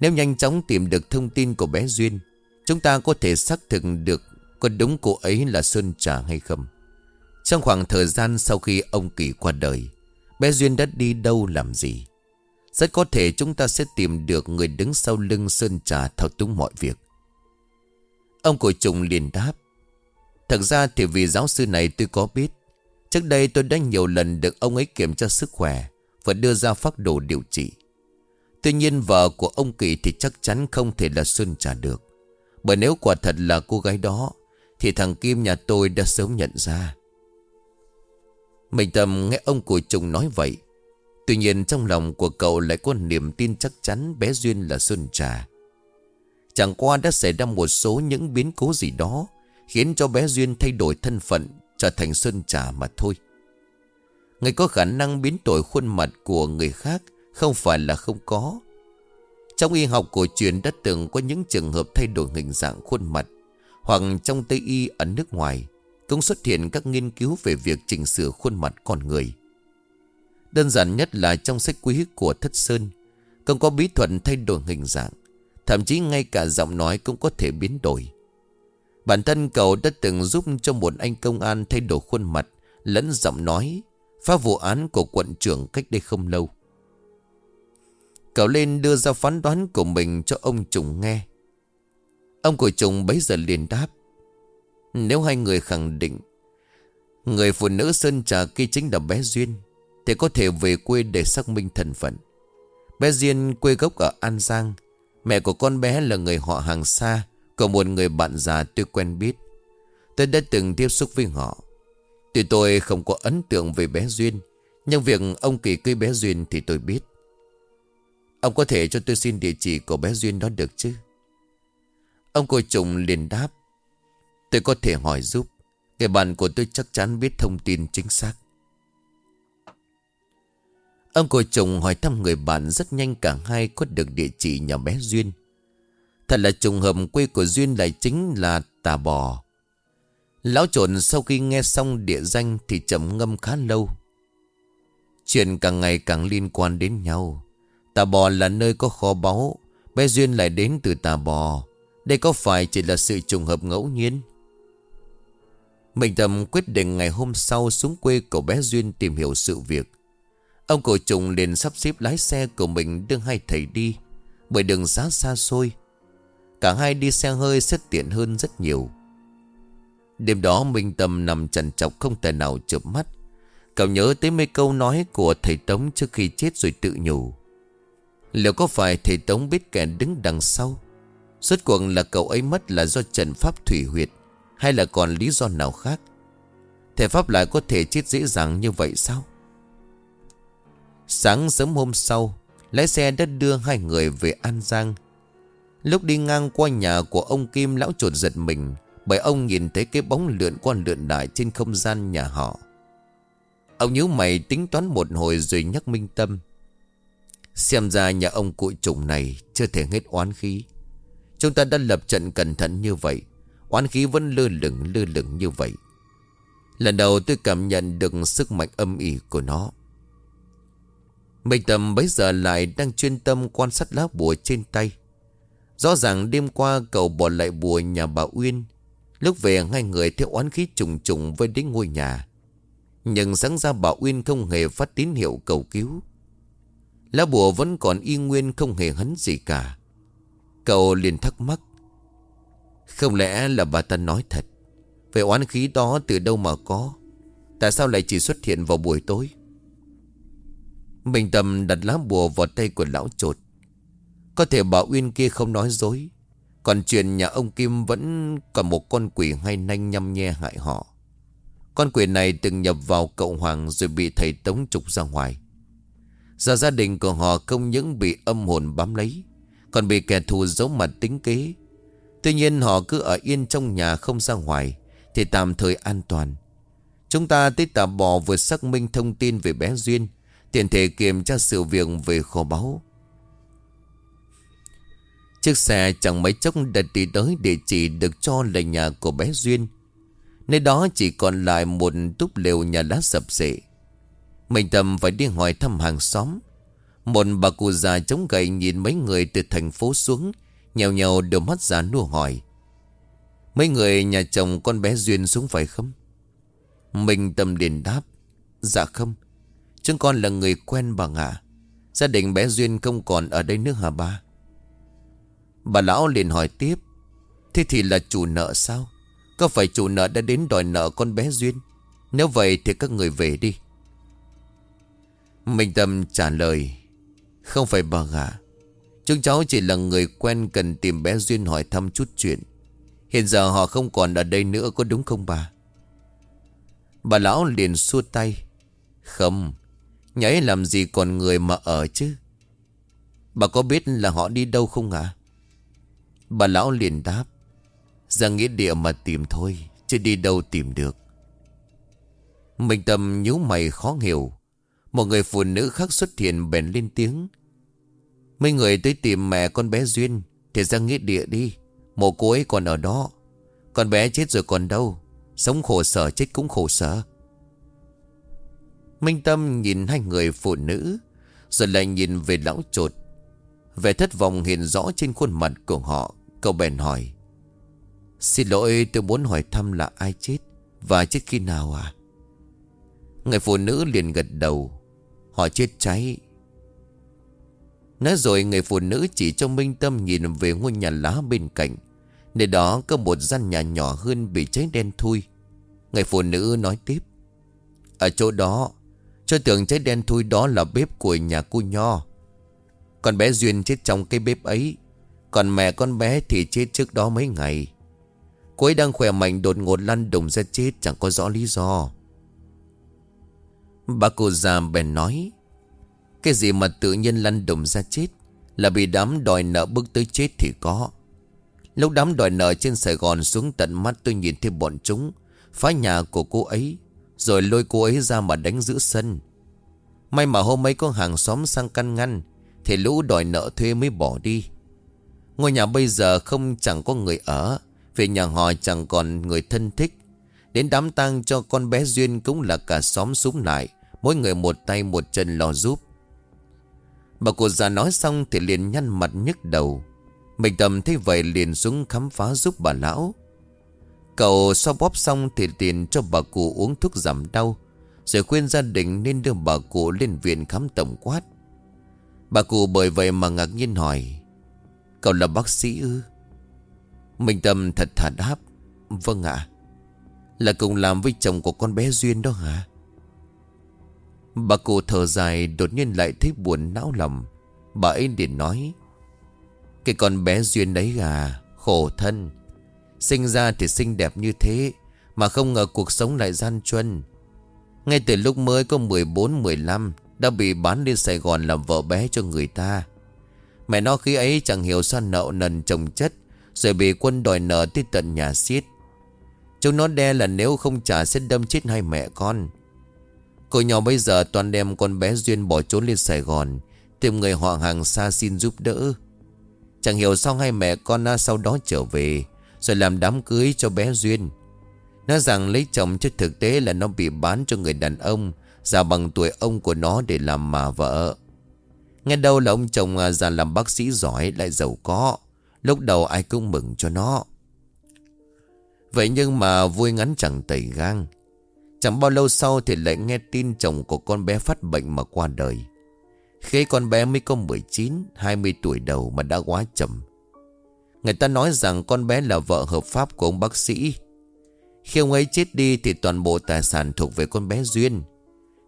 Nếu nhanh chóng tìm được thông tin của bé Duyên, Chúng ta có thể xác thực được Có đúng cô ấy là Sơn Trà hay không. Trong khoảng thời gian sau khi ông Kỳ qua đời, Bé Duyên đã đi đâu làm gì? Rất có thể chúng ta sẽ tìm được Người đứng sau lưng Sơn Trà thao túng mọi việc. Ông cổ trùng liền đáp, Thật ra thì vì giáo sư này tôi có biết. Trước đây tôi đã nhiều lần được ông ấy kiểm tra sức khỏe Và đưa ra phác đồ điều trị. Tuy nhiên vợ của ông Kỳ thì chắc chắn không thể là Xuân trả được. Bởi nếu quả thật là cô gái đó, thì thằng Kim nhà tôi đã sớm nhận ra. Mình tầm nghe ông của chồng nói vậy. Tuy nhiên trong lòng của cậu lại có niềm tin chắc chắn bé Duyên là Xuân Trà. Chẳng qua đã xảy ra một số những biến cố gì đó khiến cho bé Duyên thay đổi thân phận trở thành Xuân Trà mà thôi. Người có khả năng biến đổi khuôn mặt của người khác không phải là không có. Trong y học cổ truyền đã từng có những trường hợp thay đổi hình dạng khuôn mặt, Hoặc trong Tây Y ở nước ngoài, Cũng xuất hiện các nghiên cứu về việc chỉnh sửa khuôn mặt con người. Đơn giản nhất là trong sách quý của Thất Sơn, Cũng có bí thuật thay đổi hình dạng, Thậm chí ngay cả giọng nói cũng có thể biến đổi. Bản thân cậu đã từng giúp cho một anh công an thay đổi khuôn mặt Lẫn giọng nói, Phá vụ án của quận trưởng cách đây không lâu. Cậu lên đưa ra phán đoán của mình cho ông Trùng nghe. Ông của Trùng bấy giờ liền đáp. Nếu hai người khẳng định, Người phụ nữ Sơn Trà kia chính là bé Duyên, Thì có thể về quê để xác minh thân phận Bé Duyên quê gốc ở An Giang, Mẹ của con bé là người họ hàng xa Của một người bạn già tôi quen biết Tôi đã từng tiếp xúc với họ Tuy tôi không có ấn tượng về bé Duyên, Nhưng việc ông Kỳ cưới bé Duyên thì tôi biết Ông có thể cho tôi xin địa chỉ của bé Duyên đó được chứ? Ông cô trùng liền đáp. Tôi có thể hỏi giúp. Người bạn của tôi chắc chắn biết thông tin chính xác. Ông cô trùng hỏi thăm người bạn rất nhanh cả hai có được địa chỉ nhà bé Duyên. Thật là trùng hợp quê của Duyên lại chính là Tà Bò. Lão trộn sau khi nghe xong địa danh thì chậm ngâm khá lâu. Chuyện càng ngày càng liên quan đến nhau. Tà bò là nơi có kho báu, Bé Duyên lại đến từ tà bò. Đây có phải chỉ là sự trùng hợp ngẫu nhiên? Mình tâm quyết định ngày hôm sau xuống quê cậu bé Duyên tìm hiểu sự việc. Ông cổ trùng liền sắp xếp lái xe của mình đưa hai thầy đi, Bởi đường xá xa xôi. Cả hai đi xe hơi sẽ tiện hơn rất nhiều. Đêm đó Minh Tâm nằm trần trọc không thể nào chợp mắt. Cậu nhớ tới mấy câu nói của thầy Tống trước khi chết rồi tự nhủ. Liệu có phải thầy Tống biết kẻ đứng đằng sau? Suốt cuộc là cậu ấy mất là do trận pháp thủy huyệt, Hay là còn lý do nào khác? Thầy Pháp lại có thể chết dễ dàng như vậy sao? Sáng sớm hôm sau, Lái xe đã đưa hai người về An Giang. Lúc đi ngang qua nhà của ông Kim, lão trột giật mình, Bởi ông nhìn thấy cái bóng lượn qua lượn lại trên không gian nhà họ. Ông nhíu mày tính toán một hồi rồi nhắc Minh Tâm. Xem ra nhà ông cụ trùng này chưa thể hết oán khí. Chúng ta đã lập trận cẩn thận như vậy, Oán khí vẫn lơ lửng lơ lửng như vậy. Lần đầu tôi cảm nhận được sức mạnh âm ỉ của nó. Minh Tâm bấy giờ lại đang chuyên tâm quan sát lá bùa trên tay. Rõ ràng đêm qua cậu bỏ lại bùa nhà bà Uyên. Lúc về, hai người theo oán khí trùng trùng với đến ngôi nhà. Nhưng sáng ra bà Uyên không hề phát tín hiệu cầu cứu. Lá bùa vẫn còn y nguyên không hề hấn gì cả. Cậu liền thắc mắc, Không lẽ là bà ta nói thật? Vậy oán khí đó từ đâu mà có? Tại sao lại chỉ xuất hiện vào buổi tối? Minh Tầm đặt lá bùa vào tay của lão trột Có thể bà Uyên kia không nói dối, Còn chuyện nhà ông Kim vẫn còn một con quỷ hay nanh nhăm nhe hại họ. Con quỷ này từng nhập vào cậu Hoàng rồi bị thầy Tống trục ra ngoài. Giờ gia đình của họ không những bị âm hồn bám lấy, Còn bị kẻ thù giấu mặt tính kế. Tuy nhiên họ cứ ở yên trong nhà không ra ngoài, Thì tạm thời an toàn. Chúng ta tới tà bò vừa xác minh thông tin về bé Duyên Tiền thể kiểm tra sự việc về kho báu. Chiếc xe chẳng mấy chốc đã đi tới địa chỉ được cho là nhà của bé Duyên. Nơi đó chỉ còn lại một túp lều nhà lá sập sệ. Mình tầm phải đi hỏi thăm hàng xóm. Một bà cụ già chống gậy nhìn mấy người từ thành phố xuống, Nhèo nhèo đôi mắt già nua hỏi. Mấy người nhà chồng con bé Duyên xuống phải không? Mình tâm liền đáp Dạ không. Chúng con là người quen bà ngạ Gia đình bé Duyên không còn ở đây nữa hả ba? Bà lão liền hỏi tiếp. Thế thì là chủ nợ sao? Có phải chủ nợ đã đến đòi nợ con bé Duyên? Nếu vậy thì các người về đi. Minh Tâm trả lời, Không phải bà gà. Chúng cháu chỉ là người quen cần tìm bé Duyên hỏi thăm chút chuyện. Hiện giờ họ không còn ở đây nữa, có đúng không bà? Bà lão liền xua tay, Không Nhảy làm gì còn người mà ở chứ? Bà có biết là họ đi đâu không ạ? Bà lão liền đáp, Ra nghĩa địa mà tìm thôi, Chứ đi đâu tìm được. Minh Tâm nhíu mày khó hiểu một người phụ nữ khác xuất hiện bèn lên tiếng. Mấy người tới tìm mẹ con bé Duyên, Thì ra nghĩa địa đi. Mộ cô ấy còn ở đó. Con bé chết rồi còn đâu. Sống khổ sở, chết cũng khổ sở. Minh Tâm nhìn hai người phụ nữ, Rồi lại nhìn về lão trột. Vẻ thất vọng hiện rõ trên khuôn mặt của họ. Cậu bèn hỏi, Xin lỗi, tôi muốn hỏi thăm là ai chết Và chết khi nào à? Người phụ nữ liền gật đầu. Họ chết cháy. Nói rồi người phụ nữ chỉ cho Minh Tâm nhìn về ngôi nhà lá bên cạnh. Nơi đó có một gian nhà nhỏ hơn bị cháy đen thui. Người phụ nữ nói tiếp, Ở chỗ đó cho tưởng cháy đen thui đó là bếp của nhà cô Nho. Còn bé Duyên chết trong cái bếp ấy, Còn mẹ con bé thì chết trước đó mấy ngày. Cô ấy đang khỏe mạnh đột ngột lăn đùng ra chết, chẳng có rõ lý do. Bà cô già bèn nói, Cái gì mà tự nhiên lăn đùng ra chết, Là bị đám đòi nợ bước tới chết thì có. Lúc đám đòi nợ trên Sài Gòn xuống tận mắt tôi nhìn thấy bọn chúng, Phá nhà của cô ấy, rồi lôi cô ấy ra mà đánh giữ sân. May mà hôm ấy có hàng xóm sang căn ngăn, Thì lũ đòi nợ thuê mới bỏ đi. Ngôi nhà bây giờ không chẳng có người ở Vì nhà họ chẳng còn người thân thích. Đến đám tang cho con bé Duyên cũng là cả xóm súng lại. Mỗi người một tay một chân lo giúp. Bà cụ già nói xong thì liền nhăn mặt nhức đầu. Mình tầm thấy vậy liền xuống khám phá giúp bà lão. Cậu so bóp xong thì tiền cho bà cụ uống thuốc giảm đau, Rồi khuyên gia đình nên đưa bà cụ lên viện khám tổng quát. Bà cụ bởi vậy mà ngạc nhiên hỏi, Cậu là bác sĩ ư? Minh Tâm thật thà đáp Vâng ạ, Là cùng làm với chồng của con bé Duyên đó hả? Bà cụ thở dài, đột nhiên lại thấy buồn não lòng. Bà ấy liền nói, Cái con bé Duyên đấy à Khổ thân. Sinh ra thì xinh đẹp như thế, Mà không ngờ cuộc sống lại gian truân. Ngay từ lúc mới có 14-15 Đã bị bán lên Sài Gòn làm vợ bé cho người ta. Mẹ nó khi ấy chẳng hiểu sao nợ nần chồng chất, Rồi bị quân đòi nợ tới tận nhà xiết. Chúng nó đe là nếu không trả sẽ đâm chết hai mẹ con. Cô nhỏ bây giờ toàn đem con bé Duyên bỏ trốn lên Sài Gòn, Tìm người họ hàng xa xin giúp đỡ. Chẳng hiểu sao hai mẹ con sau đó trở về, Rồi làm đám cưới cho bé Duyên. Nó rằng lấy chồng chứ thực tế là nó bị bán cho người đàn ông Già bằng tuổi ông của nó để làm mà vợ. Nghe đâu là ông chồng à, già làm bác sĩ giỏi, lại giàu có. Lúc đầu ai cũng mừng cho nó. Vậy nhưng mà vui ngắn chẳng tẩy gang. Chẳng bao lâu sau thì lại nghe tin chồng của con bé phát bệnh mà qua đời. Khi con bé mới có 19, 20 tuổi đầu mà đã quá chậm. Người ta nói rằng con bé là vợ hợp pháp của ông bác sĩ. Khi ông ấy chết đi thì toàn bộ tài sản thuộc về con bé Duyên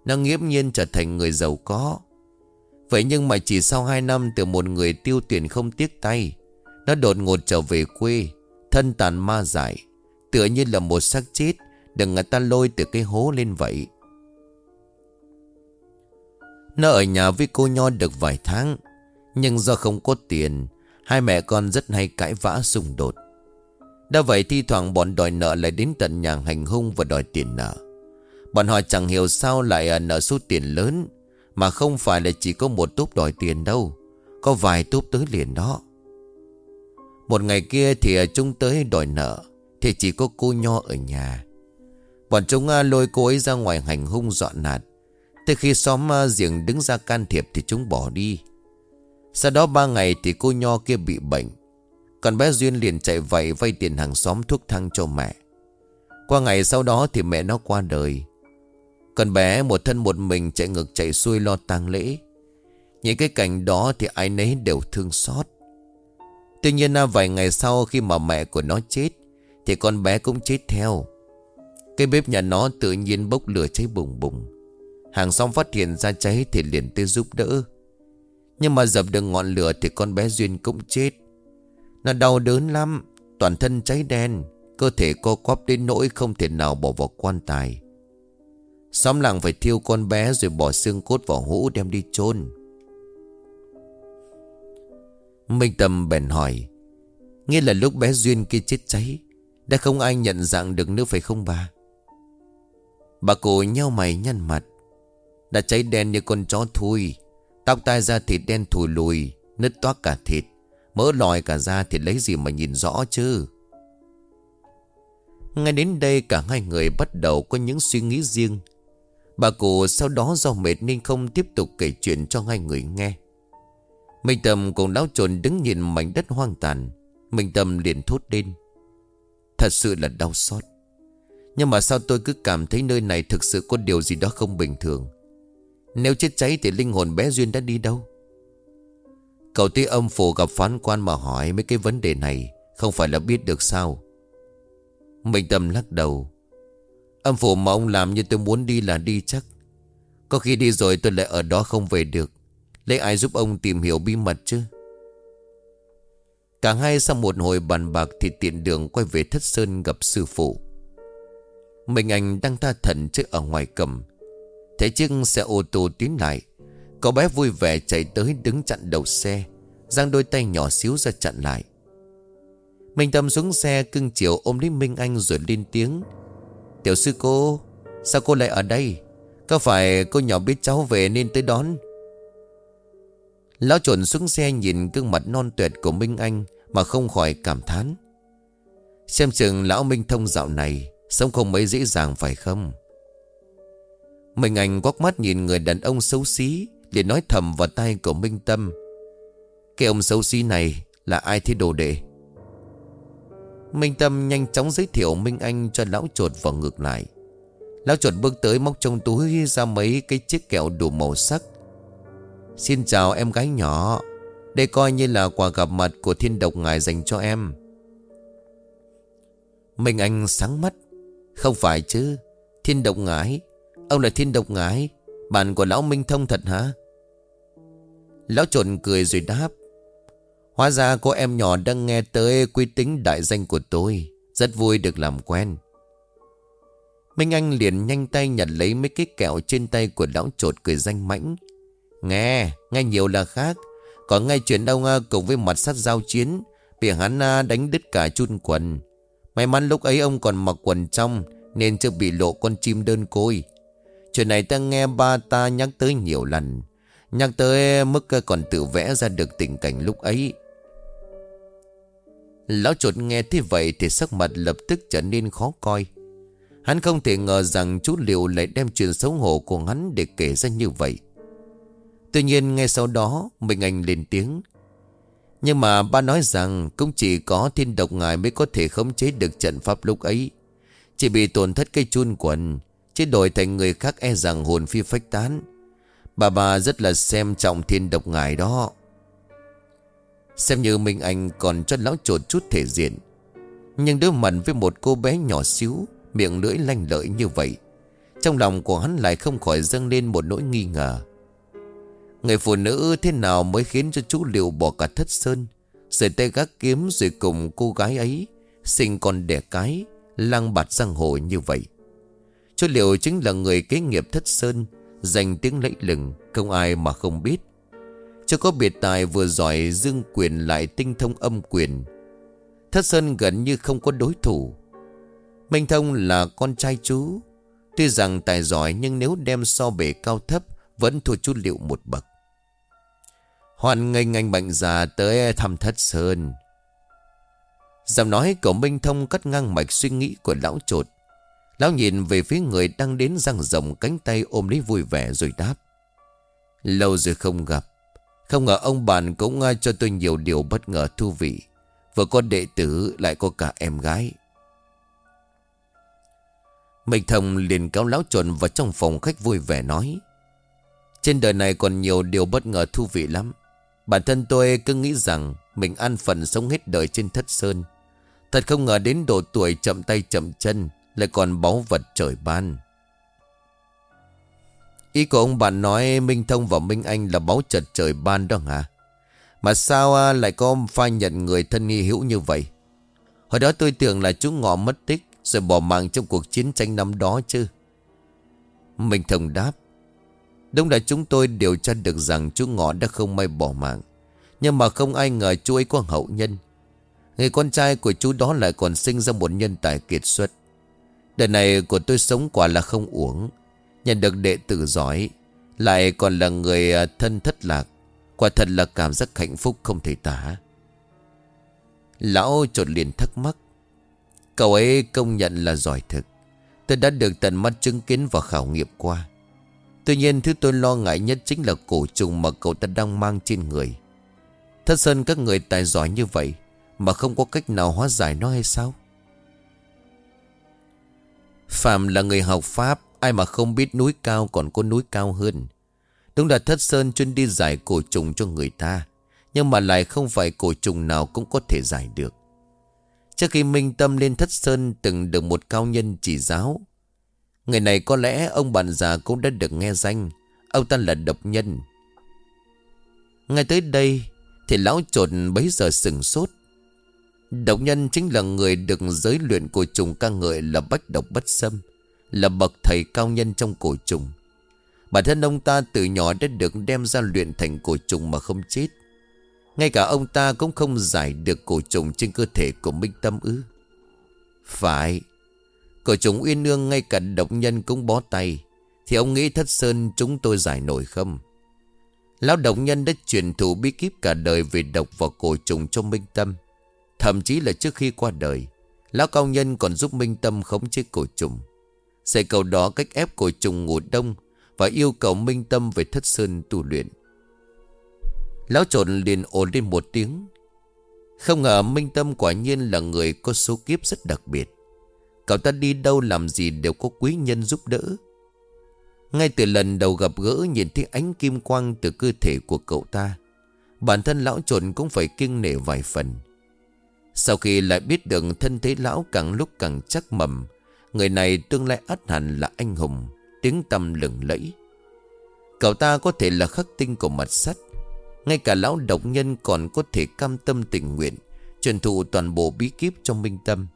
Nó nghiễm nhiên trở thành người giàu có. Vậy nhưng mà chỉ sau 2 năm từ một người tiêu tiền không tiếc tay Nó đột ngột trở về quê Thân tàn ma dại Tựa như là một xác chết. Đừng người ta lôi từ cái hố lên vậy. Nó ở nhà với cô Nho được vài tháng, Nhưng do không có tiền, Hai mẹ con rất hay cãi vã xung đột. Đã vậy thi thoảng bọn đòi nợ lại đến tận nhà hành hung và đòi tiền nợ. Bọn họ chẳng hiểu sao lại à, nợ số tiền lớn, Mà không phải là chỉ có một túp đòi tiền đâu, Có vài túp tới liền đó. Một ngày kia thì à, chúng tới đòi nợ, Thì chỉ có cô Nho ở nhà. Bọn chúng à, lôi cô ấy ra ngoài hành hung dọn nạt. Tới khi xóm à, giềng đứng ra can thiệp thì chúng bỏ đi. Sau đó ba ngày thì cô Nho kia bị bệnh. Còn bé Duyên liền chạy vậy vay tiền hàng xóm thuốc thăng cho mẹ. Qua ngày sau đó thì mẹ nó qua đời. Còn bé, một thân một mình chạy ngược chạy xuôi lo tang lễ. Những cái cảnh đó thì ai nấy đều thương xót. Tuy nhiên à, vài ngày sau khi mà mẹ của nó chết, Thì con bé cũng chết theo cái bếp nhà nó tự nhiên bốc lửa cháy bùng bùng. Hàng xóm phát hiện ra cháy thì liền tới giúp đỡ. Nhưng mà dập được ngọn lửa thì con bé Duyên cũng chết. Nó đau đớn lắm, Toàn thân cháy đen, Cơ thể co quắp đến nỗi không thể nào bỏ vào quan tài. Xóm làng phải thiêu con bé rồi bỏ xương cốt vào hũ đem đi chôn. Minh Tâm bèn hỏi Nghĩa là lúc bé Duyên kia chết cháy, Đã không ai nhận dạng được nữa phải không bà? Bà cụ nhau mày nhăn mặt. Đã cháy đen như con chó thui. Tóc tai ra thịt đen thùi lùi, Nứt toát cả thịt. Mỡ lòi cả da thì lấy gì mà nhìn rõ chứ? Ngay đến đây cả hai người bắt đầu có những suy nghĩ riêng. Bà cụ sau đó do mệt nên không tiếp tục kể chuyện cho hai người nghe. Minh Tâm cùng lão trồn đứng nhìn mảnh đất hoang tàn. Minh Tâm liền thốt lên. Thật sự là đau xót nhưng mà sao tôi cứ cảm thấy nơi này thực sự có điều gì đó không bình thường? Nếu chết cháy thì linh hồn bé Duyên đã đi đâu? Cậu tí âm phủ gặp phán quan mà hỏi mấy cái vấn đề này, Không phải là biết được sao? Mình Tâm lắc đầu. Âm phủ mà ông làm như tôi muốn đi là đi chắc. Có khi đi rồi tôi lại ở đó không về được. Lấy ai giúp ông tìm hiểu bí mật chứ? Cả hai sau một hồi bàn bạc Thì tiện đường quay về thất sơn gặp sư phụ mình anh đang tha thần trước ở ngoài cầm. Thấy chiếc xe ô tô tiến lại. Cậu bé vui vẻ chạy tới đứng chặn đầu xe, Giang đôi tay nhỏ xíu ra chặn lại. Minh Tâm xuống xe, cưng chiều ôm lấy Minh Anh rồi lên tiếng. Tiểu sư cô, Sao cô lại ở đây? Có phải cô nhỏ biết cháu về nên tới đón? Lão trộn xuống xe nhìn gương mặt non tuyệt của Minh Anh Mà không khỏi cảm thán. Xem chừng lão Minh Thông dạo này Sống không mấy dễ dàng phải không? Mình anh quắc mắt nhìn người đàn ông xấu xí liền nói thầm vào tay của Minh Tâm. Cái ông xấu xí này Là ai thế đồ đệ? Minh Tâm nhanh chóng giới thiệu Minh Anh cho lão chuột vào ngược lại. Lão chuột bước tới móc trong túi ra mấy cái chiếc kẹo đủ màu sắc. Xin chào em gái nhỏ, Đây coi như là quà gặp mặt của thiên độc ngài dành cho em. Minh Anh sáng mắt không phải chứ Thiên độc ngái Ông là thiên độc ngái Bạn của lão Minh Thông thật hả? Lão trộn cười rồi đáp. Hóa ra cô em nhỏ đang nghe tới quy tính đại danh của tôi Rất vui được làm quen. Minh Anh liền nhanh tay nhặt lấy mấy cái kẹo trên tay của lão trột cười danh mãnh. Nghe, nghe nhiều là khác. Còn ngay chuyện đâu à, cùng với mặt sắt giao chiến Bị hắn à, đánh đứt cả chun quần. May mắn lúc ấy ông còn mặc quần trong, Nên chưa bị lộ con chim đơn côi. Chuyện này ta nghe ba ta nhắc tới nhiều lần. Nhắc tới mức còn tự vẽ ra được tình cảnh lúc ấy. Lão chuột nghe thế vậy Thì sắc mặt lập tức trở nên khó coi. Hắn không thể ngờ rằng chú Liệu lại đem chuyện xấu hổ của hắn để kể ra như vậy. Tuy nhiên, ngay sau đó Mình Anh lên tiếng. Nhưng mà ba nói rằng Cũng chỉ có thiên độc ngài mới có thể khống chế được trận pháp lúc ấy. Chỉ bị tổn thất cây chun quần Chứ đổi thành người khác e rằng hồn phi phách tán. Bà bà rất là xem trọng thiên độc ngài đó. Xem như Minh Anh còn cho lão trột chút thể diện. Nhưng đối mặt với một cô bé nhỏ xíu, Miệng lưỡi lanh lợi như vậy, Trong lòng của hắn lại không khỏi dâng lên một nỗi nghi ngờ. Người phụ nữ thế nào mới khiến cho chú Liệu bỏ cả thất sơn? Rồi tay gác kiếm rồi cùng cô gái ấy, Sinh con đẻ cái Lăng bạt giang hồ như vậy. Chú Liệu chính là người kế nghiệp thất sơn, Dành tiếng lẫy lừng, Không ai mà không biết. Chưa có biệt tài vừa giỏi, dương quyền lại tinh thông âm quyền. Thất sơn gần như không có đối thủ. Minh Thông là con trai chú. Tuy rằng tài giỏi nhưng nếu đem so bể cao thấp vẫn thua chú Liệu một bậc. Hoàn nghênh anh bệnh già tới thăm thất sơn. Giọng nói cậu Minh Thông cắt ngang mạch suy nghĩ của lão trột. Lão nhìn về phía người đang đến răng rộng cánh tay ôm lấy vui vẻ rồi đáp. Lâu rồi không gặp. Không ngờ ông bạn cũng à, cho tôi nhiều điều bất ngờ thú vị. Vừa có đệ tử, lại có cả em gái. Minh Thông liền cáo lão trộn vào trong phòng khách vui vẻ nói. Trên đời này còn nhiều điều bất ngờ thú vị lắm. Bản thân tôi cứ nghĩ rằng Mình an phần sống hết đời trên thất sơn. Thật không ngờ đến độ tuổi chậm tay chậm chân Lại còn báu vật trời ban. Ý của ông bạn nói Minh Thông và Minh Anh là báu trật trời ban đó hả? Mà sao à, lại có phai nhận người thân nghi hữu như vậy? Hồi đó tôi tưởng là chú ngọ mất tích Rồi bỏ mạng trong cuộc chiến tranh năm đó chứ. Minh Thông đáp Đúng là chúng tôi điều tra được rằng chú Ngọ đã không may bỏ mạng. Nhưng mà không ai ngờ chú ấy có hậu nhân. Người con trai của chú đó lại còn sinh ra một nhân tài kiệt xuất. Đời này của tôi sống quả là không uổng. Nhận được đệ tử giỏi. Lại còn là người à, thân thất lạc. Quả thật là cảm giác hạnh phúc không thể tả. Lão trột liền thắc mắc. Cậu ấy công nhận là giỏi thực. Tôi đã được tận mắt chứng kiến và khảo nghiệm qua. Tuy nhiên thứ tôi lo ngại nhất chính là cổ trùng mà cậu ta đang mang trên người. Thất sơn các người tài giỏi như vậy mà không có cách nào hóa giải nó hay sao? Phạm là người học Pháp, ai mà không biết núi cao còn có núi cao hơn. Đúng là thất sơn chuyên đi giải cổ trùng cho người ta, nhưng mà lại không phải cổ trùng nào cũng có thể giải được. Trước khi Minh Tâm lên thất sơn từng được một cao nhân chỉ giáo, Người này có lẽ ông bạn già cũng đã được nghe danh. Ông ta là độc nhân. Ngay tới đây Thì lão trột bấy giờ sừng sốt. Độc nhân chính là người được giới luyện cổ trùng ca ngợi là bách độc bất xâm, Là bậc thầy cao nhân trong cổ trùng Bản thân ông ta từ nhỏ đã được đem ra luyện thành cổ trùng mà không chết. Ngay cả ông ta cũng không giải được cổ trùng trên cơ thể của Minh Tâm ư. Phải cổ chúng uyên nương ngay cả độc nhân cũng bó tay. Thì ông nghĩ thất sơn chúng tôi giải nổi không? Lão độc nhân đã truyền thụ bí kíp cả đời về độc và cổ trùng cho Minh Tâm. Thậm chí là trước khi qua đời, Lão cao nhân còn giúp Minh Tâm khống chế cổ trùng. Dạy cầu đó cách ép cổ trùng ngủ đông Và yêu cầu Minh Tâm về thất sơn tu luyện. Lão trộn liền ồn lên một tiếng. Không ngờ Minh Tâm quả nhiên là người có số kiếp rất đặc biệt. Cậu ta đi đâu làm gì đều có quý nhân giúp đỡ. Ngay từ lần đầu gặp gỡ Nhìn thấy ánh kim quang từ cơ thể của cậu ta, Bản thân lão trộn cũng phải kinh nể vài phần. Sau khi lại biết được thân thế lão càng lúc càng chắc mầm, Người này tương lai ắt hẳn là anh hùng, Tiếng tâm lừng lẫy. Cậu ta có thể là khắc tinh của mặt sắt, Ngay cả lão độc nhân còn có thể cam tâm tình nguyện, Truyền thụ toàn bộ bí kíp cho Minh Tâm.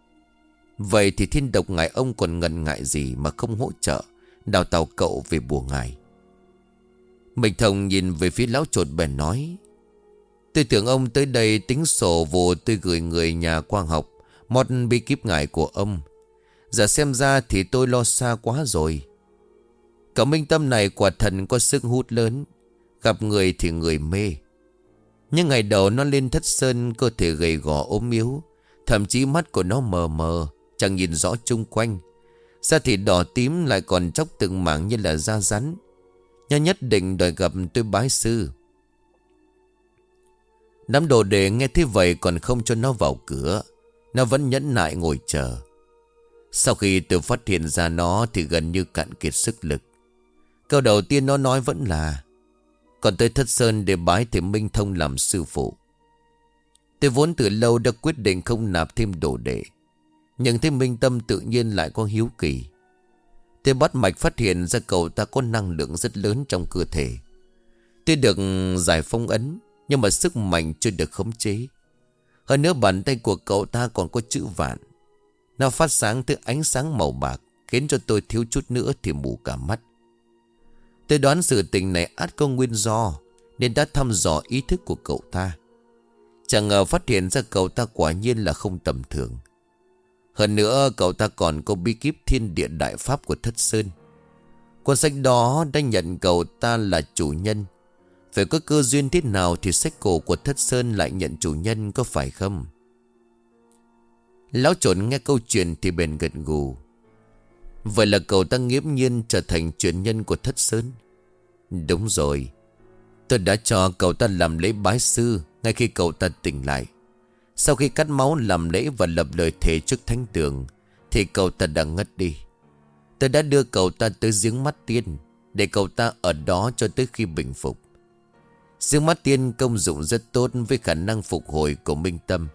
Vậy thì thiên độc ngài ông còn ngần ngại gì mà không hỗ trợ? Đào tạo cậu về bùa ngài. Minh Thông nhìn về phía lão trột bèn nói Tôi tưởng ông tới đây tính sổ vô tôi gửi người nhà quang học Một bí kíp ngài của ông. Giờ xem ra thì tôi lo xa quá rồi. Cậu minh tâm này quả thần có sức hút lớn. Gặp người thì người mê. Nhưng ngày đầu nó lên thất sơn, Cơ thể gầy gò ốm yếu, Thậm chí mắt của nó mờ mờ. Chẳng nhìn rõ chung quanh. Da thịt đỏ tím lại còn chóc từng mảng như là da rắn. Nha nhất định đòi gặp tôi bái sư. Đám đồ đệ nghe thế vậy còn không cho nó vào cửa. Nó vẫn nhẫn nại ngồi chờ. Sau khi tôi phát hiện ra nó Thì gần như cạn kiệt sức lực. Câu đầu tiên nó nói vẫn là, Còn tới thất sơn để bái thì Minh Thông làm sư phụ. Tôi vốn từ lâu đã quyết định không nạp thêm đồ đệ. Nhưng thế Minh Tâm tự nhiên lại có hiếu kỳ. Thế bắt mạch phát hiện ra cậu ta có năng lượng rất lớn trong cơ thể. Tuy được giải phong ấn, Nhưng mà sức mạnh chưa được khống chế. Hơn nữa bàn tay của cậu ta còn có chữ vạn. Nó phát sáng từ ánh sáng màu bạc, Khiến cho tôi thiếu chút nữa thì mù cả mắt. Tôi đoán sự tình này át có nguyên do, Nên đã thăm dò ý thức của cậu ta. Chẳng ngờ phát hiện ra cậu ta quả nhiên là không tầm thường. Hơn nữa, cậu ta còn có bí kíp thiên địa đại pháp của Thất Sơn. Cuốn sách đó đã nhận cậu ta là chủ nhân. Phải có cơ duyên thế nào thì sách cổ của Thất Sơn lại nhận chủ nhân, có phải không? Lão trộn nghe câu chuyện thì bền gật gù. Vậy là cậu ta nghiễm nhiên trở thành truyền nhân của Thất Sơn. Đúng rồi. Tôi đã cho cậu ta làm lễ bái sư Ngay khi cậu ta tỉnh lại. Sau khi cắt máu làm lễ và lập lời thề trước thánh tường, Thì cậu ta đã ngất đi. Tôi đã đưa cậu ta tới giếng mắt tiên Để cậu ta ở đó cho tới khi bình phục. Giếng mắt tiên công dụng rất tốt Với khả năng phục hồi của Minh Tâm.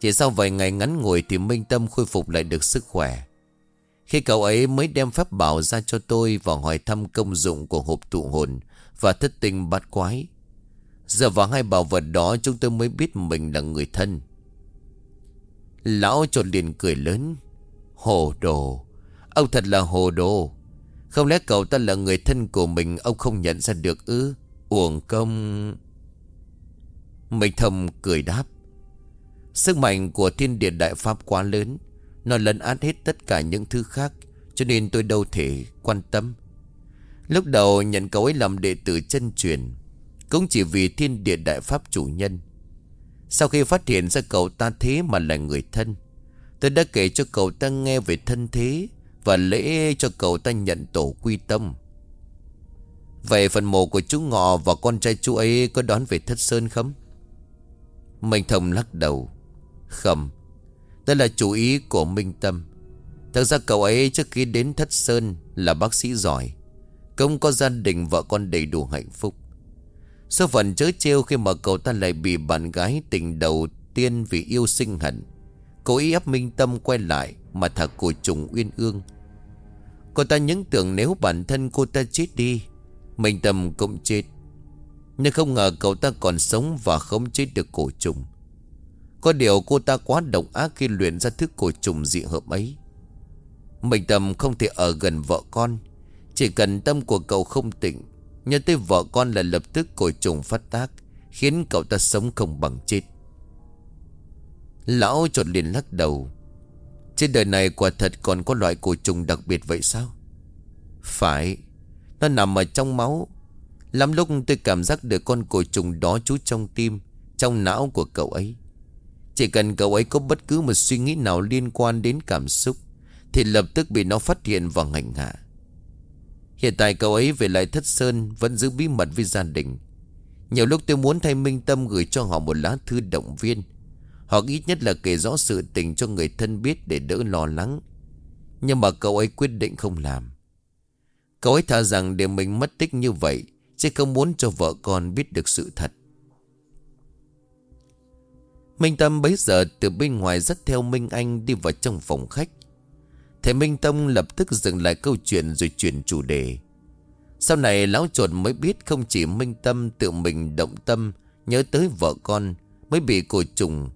Chỉ sau vài ngày ngắn ngủi Thì Minh Tâm khôi phục lại được sức khỏe. Khi cậu ấy mới đem pháp bảo ra cho tôi Và hỏi thăm công dụng của hộp tụ hồn Và thất tinh bát quái Giờ vào hai bảo vật đó, Chúng tôi mới biết mình là người thân. Lão trột liền cười lớn. Hồ đồ, Ông thật là hồ đồ. Không lẽ cậu ta là người thân của mình, Ông không nhận ra được ư? Uổng công. Mình thầm cười đáp. Sức mạnh của thiên địa đại pháp quá lớn, nó lấn át hết tất cả những thứ khác, Cho nên tôi đâu thể quan tâm. Lúc đầu nhận cậu ấy làm đệ tử chân truyền cũng chỉ vì thiên địa đại pháp chủ nhân. Sau khi phát hiện ra cậu ta thế mà là người thân, Tôi đã kể cho cậu ta nghe về thân thế Và lễ cho cậu ta nhận tổ quy tâm. Vậy phần mộ của chú Ngọ và con trai chú ấy có đón về Thất Sơn không? Minh Thông lắc đầu. Không đây là chủ ý của Minh Tâm. Thật ra cậu ấy trước khi đến Thất Sơn Là bác sĩ giỏi Công có gia đình vợ con đầy đủ hạnh phúc. Số phận chớ trêu khi mà cậu ta lại bị bạn gái tình đầu tiên vì yêu sinh hận. Cố ý ép Minh Tâm quay lại Mà thả cổ trùng uyên ương. Cô ta những tưởng nếu bản thân cô ta chết đi, Minh Tâm cũng chết. Nhưng không ngờ cậu ta còn sống và không chết được cổ trùng. Có điều cô ta quá độc ác khi luyện ra thức cổ trùng dị hợp ấy. Mình tâm không thể ở gần vợ con, Chỉ cần tâm của cậu không tỉnh Nhớ tới vợ con là lập tức cổ trùng phát tác, Khiến cậu ta sống không bằng chết. Lão trột liền lắc đầu. Trên đời này quả thật còn có loại cổ trùng đặc biệt vậy sao? Phải, Nó nằm ở trong máu. Lắm lúc tôi cảm giác được con cổ trùng đó trú trong tim, Trong não của cậu ấy. Chỉ cần cậu ấy có bất cứ một suy nghĩ nào liên quan đến cảm xúc, Thì lập tức bị nó phát hiện và ngạnh hạ Hiện tại cậu ấy về lại thất sơn, Vẫn giữ bí mật với gia đình. Nhiều lúc tôi muốn thay Minh Tâm gửi cho họ một lá thư động viên. Hoặc ít nhất là kể rõ sự tình cho người thân biết để đỡ lo lắng. Nhưng mà cậu ấy quyết định không làm. Cậu ấy thà rằng để mình mất tích như vậy, Chứ không muốn cho vợ con biết được sự thật. Minh Tâm bấy giờ từ bên ngoài dắt theo Minh Anh đi vào trong phòng khách. Thầy Minh Tông lập tức dừng lại câu chuyện rồi chuyển chủ đề. Sau này lão chuột mới biết không chỉ Minh Tâm tự mình động tâm nhớ tới vợ con mới bị cổ trùng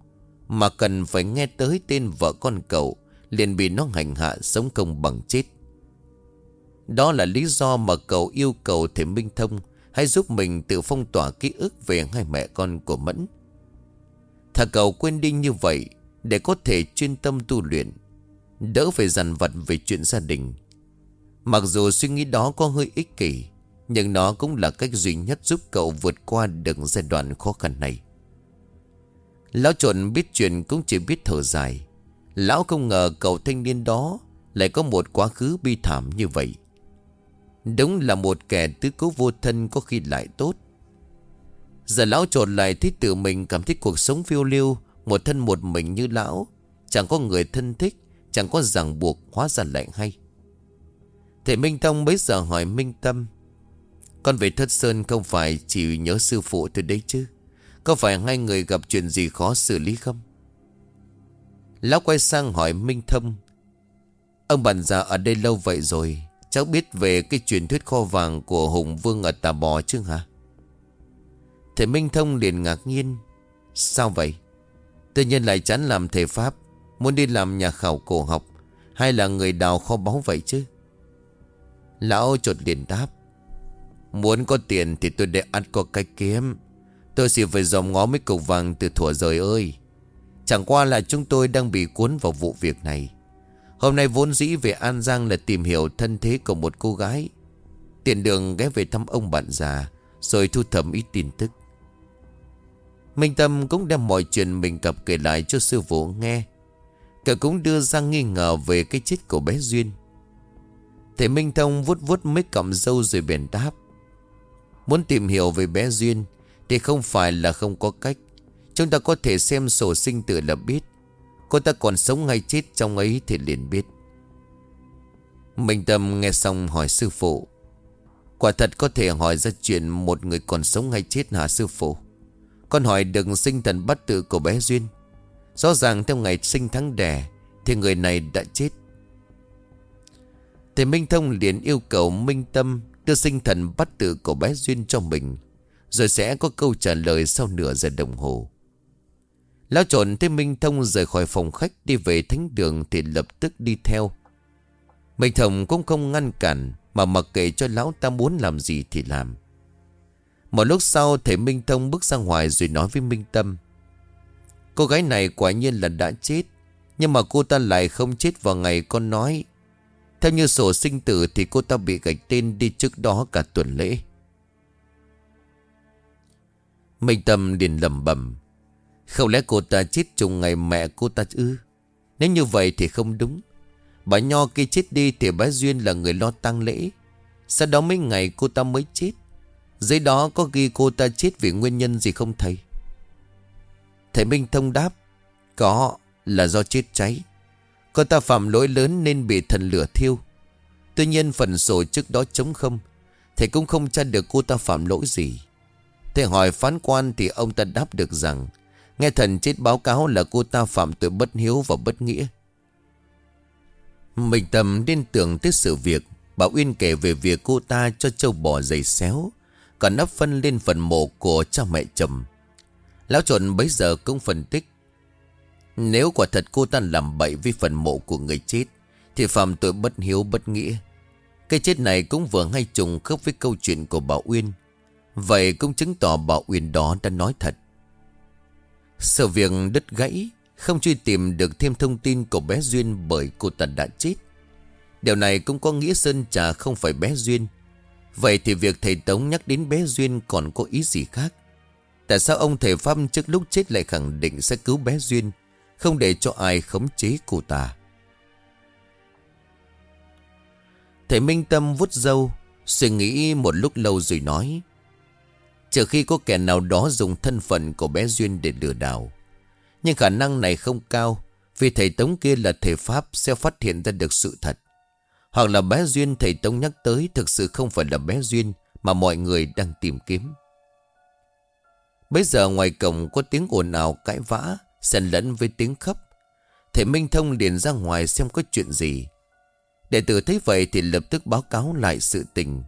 mà cần phải nghe tới tên vợ con cậu liền bị nó hành hạ sống công bằng chết. Đó là lý do mà cậu yêu cầu thầy Minh Thông hãy giúp mình tự phong tỏa ký ức về hai mẹ con của Mẫn. Thà cậu quên đi như vậy để có thể chuyên tâm tu luyện, đỡ phải dằn vặt về chuyện gia đình. Mặc dù suy nghĩ đó có hơi ích kỷ, nhưng nó cũng là cách duy nhất giúp cậu vượt qua được giai đoạn khó khăn này. Lão trộn biết chuyện cũng chỉ biết thở dài. Lão không ngờ cậu thanh niên đó lại có một quá khứ bi thảm như vậy. Đúng là một kẻ tứ cố vô thân có khi lại tốt. Giờ lão trộn lại thấy tự mình cảm thấy cuộc sống phiêu lưu, một thân một mình như lão. Chẳng có người thân thích, chẳng có ràng buộc hóa ra lại hay. Thầy Minh Thông bấy giờ hỏi Minh Tâm. Con về Thất Sơn không phải chỉ nhớ sư phụ từ đấy chứ? Có phải hai người gặp chuyện gì khó xử lý không? Lão quay sang hỏi Minh Thông. Ông bạn già ở đây lâu vậy rồi. Cháu biết về cái truyền thuyết kho vàng của Hùng Vương ở Tà Bò chứ hả? Thầy Minh Thông liền ngạc nhiên. Sao vậy? Tự nhiên lại chán làm thầy Pháp. Muốn đi làm nhà khảo cổ học. Hay là người đào kho báu vậy chứ? Lão chột liền đáp. Muốn có tiền thì tôi để ăn có cách kiếm. Tôi chỉ phải dòm ngó mấy cục vàng từ thủa rời ơi. Chẳng qua là chúng tôi đang bị cuốn vào vụ việc này. Hôm nay vốn dĩ về An Giang là tìm hiểu thân thế của một cô gái. Tiện đường ghé về thăm ông bạn già, rồi thu thập ít tin tức. Minh Tâm cũng đem mọi chuyện mình cập kể lại cho sư phụ nghe. Cậu cũng đưa ra nghi ngờ về cái chết của bé Duyên. Thầy Minh Thông vuốt vuốt mấy cọng dâu rồi bền đáp. Muốn tìm hiểu về bé Duyên thì không phải là không có cách. Chúng ta có thể xem sổ sinh tử là biết. Cô ta còn sống hay chết trong ấy thì liền biết. Minh Tâm nghe xong hỏi sư phụ. Quả thật có thể hỏi ra chuyện một người còn sống hay chết hả sư phụ? Con hỏi đừng sinh thần bắt tự của bé Duyên. Rõ ràng theo ngày sinh tháng đẻ thì người này đã chết. Thầy Minh Thông liền yêu cầu Minh Tâm đưa sinh thần bắt tự của bé Duyên cho mình. Rồi sẽ có câu trả lời sau nửa giờ đồng hồ. Lão trộn thấy Minh Thông rời khỏi phòng khách đi về thánh đường thì lập tức đi theo. Minh Thông cũng không ngăn cản mà mặc kệ cho lão ta muốn làm gì thì làm. Một lúc sau, thầy Minh Thông bước ra ngoài rồi nói với Minh Tâm. Cô gái này quả nhiên là đã chết. Nhưng mà cô ta lại không chết vào ngày con nói. Theo như sổ sinh tử thì cô ta bị gạch tên đi trước đó cả tuần lễ. Minh Tâm liền lầm bầm. Không lẽ cô ta chết trùng ngày mẹ cô ta ư? Nếu như vậy thì không đúng. Bà Nho kia chết đi thì bà Duyên là người lo tang lễ. Sau đó mấy ngày cô ta mới chết. Dưới đó có ghi cô ta chết vì nguyên nhân gì không thầy? Thầy Minh Thông đáp. Có, là do chết cháy. Cô ta phạm lỗi lớn nên bị thần lửa thiêu. Tuy nhiên phần sổ trước đó trống không. Thầy cũng không tra được cô ta phạm lỗi gì. Thầy hỏi phán quan thì ông ta đáp được rằng Nghe thần chết báo cáo là cô ta phạm tội bất hiếu và bất nghĩa. Mình tầm nên tưởng tới sự việc. Bảo Uyên kể về việc cô ta cho châu bò giày xéo. Còn nắp phân lên phần mộ của cha mẹ chồng. Lão trộn bấy giờ cũng phân tích. Nếu quả thật cô ta làm bậy với phần mộ của người chết. Thì phạm tội bất hiếu, bất nghĩa. Cái chết này cũng vừa hay trùng khớp với câu chuyện của Bảo Uyên. Vậy cũng chứng tỏ Bảo Uyên đó đã nói thật. Sự việc đứt gãy, Không truy tìm được thêm thông tin của bé Duyên Bởi cô ta đã chết Điều này cũng có nghĩa Sơn Trà không phải bé Duyên Vậy thì việc thầy Tống nhắc đến bé Duyên còn có ý gì khác Tại sao ông thầy Pháp trước lúc chết lại khẳng định sẽ cứu bé Duyên, Không để cho ai khống chế cô ta? Thầy Minh Tâm vút dâu Suy nghĩ một lúc lâu rồi nói Trừ khi có kẻ nào đó dùng thân phận của bé Duyên để lừa đảo, Nhưng khả năng này không cao, Vì thầy Tống kia là thầy Pháp sẽ phát hiện ra được sự thật. Hoặc là bé Duyên thầy Tống nhắc tới Thực sự không phải là bé Duyên Mà mọi người đang tìm kiếm. Bây giờ ngoài cổng có tiếng ồn ào cãi vã, xen lẫn với tiếng khóc. Thầy Minh Thông liền ra ngoài xem có chuyện gì. Đệ tử thấy vậy thì lập tức báo cáo lại sự tình.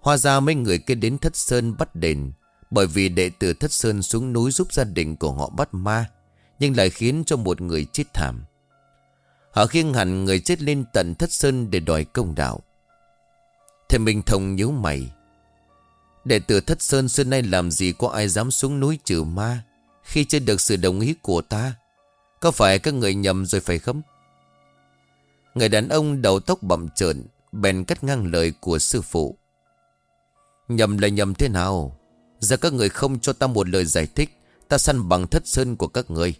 Hoa ra mấy người kia đến Thất Sơn bắt đền, bởi vì đệ tử Thất Sơn xuống núi giúp gia đình của họ bắt ma, nhưng lại khiến cho một người chết thảm. Họ khiêng hẳn người chết lên tận Thất Sơn để đòi công đạo. Thầy Minh Thông nhíu mày. Đệ tử Thất Sơn xưa nay làm gì có ai dám xuống núi trừ ma khi chưa được sự đồng ý của ta. Có phải các người nhầm rồi phải không? Người đàn ông đầu tóc bậm trợn, bèn cắt ngang lời của sư phụ. Nhầm là nhầm thế nào? Giờ các người không cho ta một lời giải thích, Ta săn bằng thất sơn của các người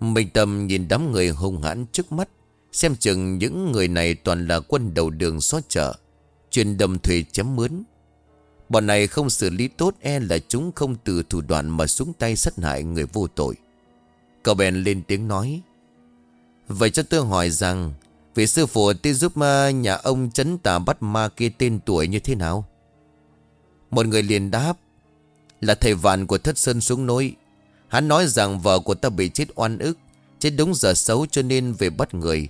Minh Tâm nhìn đám người hung hãn trước mắt, Xem chừng những người này toàn là quân đầu đường xót chợ, Chuyên đầm thủy chém mướn Bọn này không xử lý tốt e là chúng không từ thủ đoạn mà xuống tay sát hại người vô tội. Cậu bèn lên tiếng nói, Vậy cho tôi hỏi rằng, Vị sư phụ tiên giúp nhà ông chấn tà bắt ma kia tên tuổi như thế nào? Một người liền đáp, Là thầy vạn của thất sơn xuống núi. Hắn nói rằng vợ của ta bị chết oan ức, Chết đúng giờ xấu cho nên về bắt người.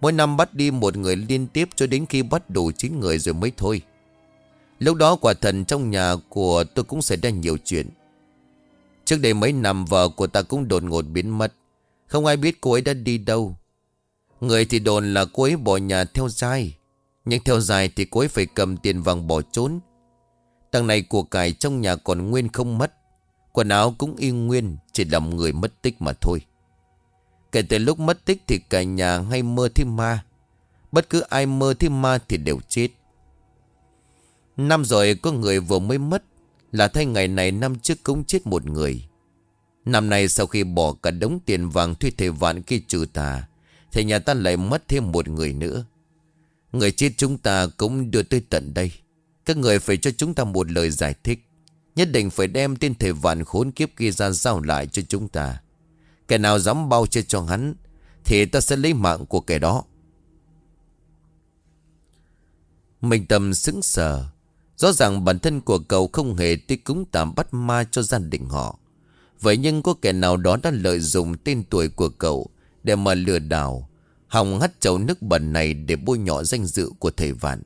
Mỗi năm bắt đi một người liên tiếp cho đến khi bắt đủ 9 người rồi mới thôi. Lúc đó quả thần trong nhà của tôi cũng xảy ra nhiều chuyện. Trước đây mấy năm vợ của ta cũng đột ngột biến mất. Không ai biết cô ấy đã đi đâu. Người thì đồn là cô ấy bỏ nhà theo dài Nhưng theo dài thì cô ấy phải cầm tiền vàng bỏ trốn. Đằng này của cải trong nhà còn nguyên không mất. Quần áo cũng y nguyên, Chỉ làm người mất tích mà thôi. Kể từ lúc mất tích thì cả nhà hay mơ thêm ma. Bất cứ ai mơ thêm ma thì đều chết. Năm rồi có người vừa mới mất, Là thay ngày này năm trước cũng chết một người. Năm nay sau khi bỏ cả đống tiền vàng thuê thể vạn kia trừ tà, Thì nhà ta lại mất thêm một người nữa. Người chết chúng ta cũng đưa tới tận đây. Các người phải cho chúng ta một lời giải thích. Nhất định phải đem tên thể vạn khốn kiếp kia ra giao lại cho chúng ta. Kẻ nào dám bao che cho hắn, Thì ta sẽ lấy mạng của kẻ đó. Minh Tâm sững sờ. Rõ ràng bản thân của cậu không hề tích cúng tạm bắt ma cho gia đình họ. Vậy nhưng có kẻ nào đó đã lợi dụng tên tuổi của cậu Để mà lừa đảo, Hòng hắt chậu nước bẩn này để bôi nhọ danh dự của thầy Vạn?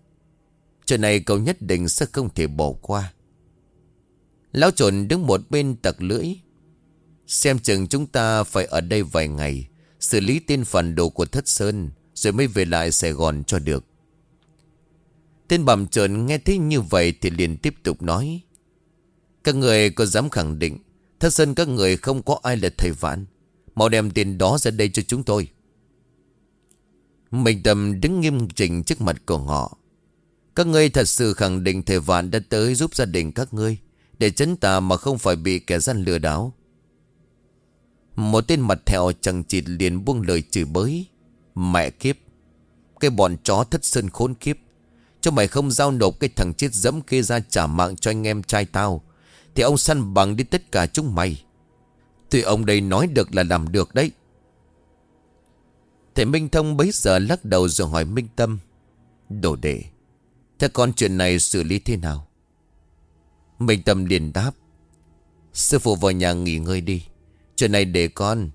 Chuyện này cậu nhất định sẽ không thể bỏ qua. Lão trộn đứng một bên tặc lưỡi. Xem chừng chúng ta phải ở đây vài ngày, Xử lý tên phản đồ của Thất Sơn, Rồi mới về lại Sài Gòn cho được. Tên bầm trợn nghe thấy như vậy Thì liền tiếp tục nói. Các người có dám khẳng định Thất Sơn các người không có ai là thầy vạn. Mau đem tiền đó ra đây cho chúng tôi. Mình tầm đứng nghiêm chỉnh trước mặt của họ. Các ngươi thật sự khẳng định thầy vạn đã tới giúp gia đình các ngươi, Để chấn tà mà không phải bị kẻ gian lừa đảo. Một tên mặt thẹo chẳng chịt liền buông lời chửi bới. Mẹ kiếp, Cái bọn chó thất sơn khốn kiếp. Cho mày không giao nộp cái thằng chết dẫm kia ra trả mạng cho anh em trai tao, Thì ông săn bằng đi tất cả chúng mày. Tuy ông đây nói được là làm được đấy. Thầy Minh Thông bấy giờ lắc đầu rồi hỏi Minh Tâm, Đồ đệ, Thế con chuyện này xử lý thế nào? Minh Tâm liền đáp, Sư phụ vào nhà nghỉ ngơi đi. Chuyện này để con.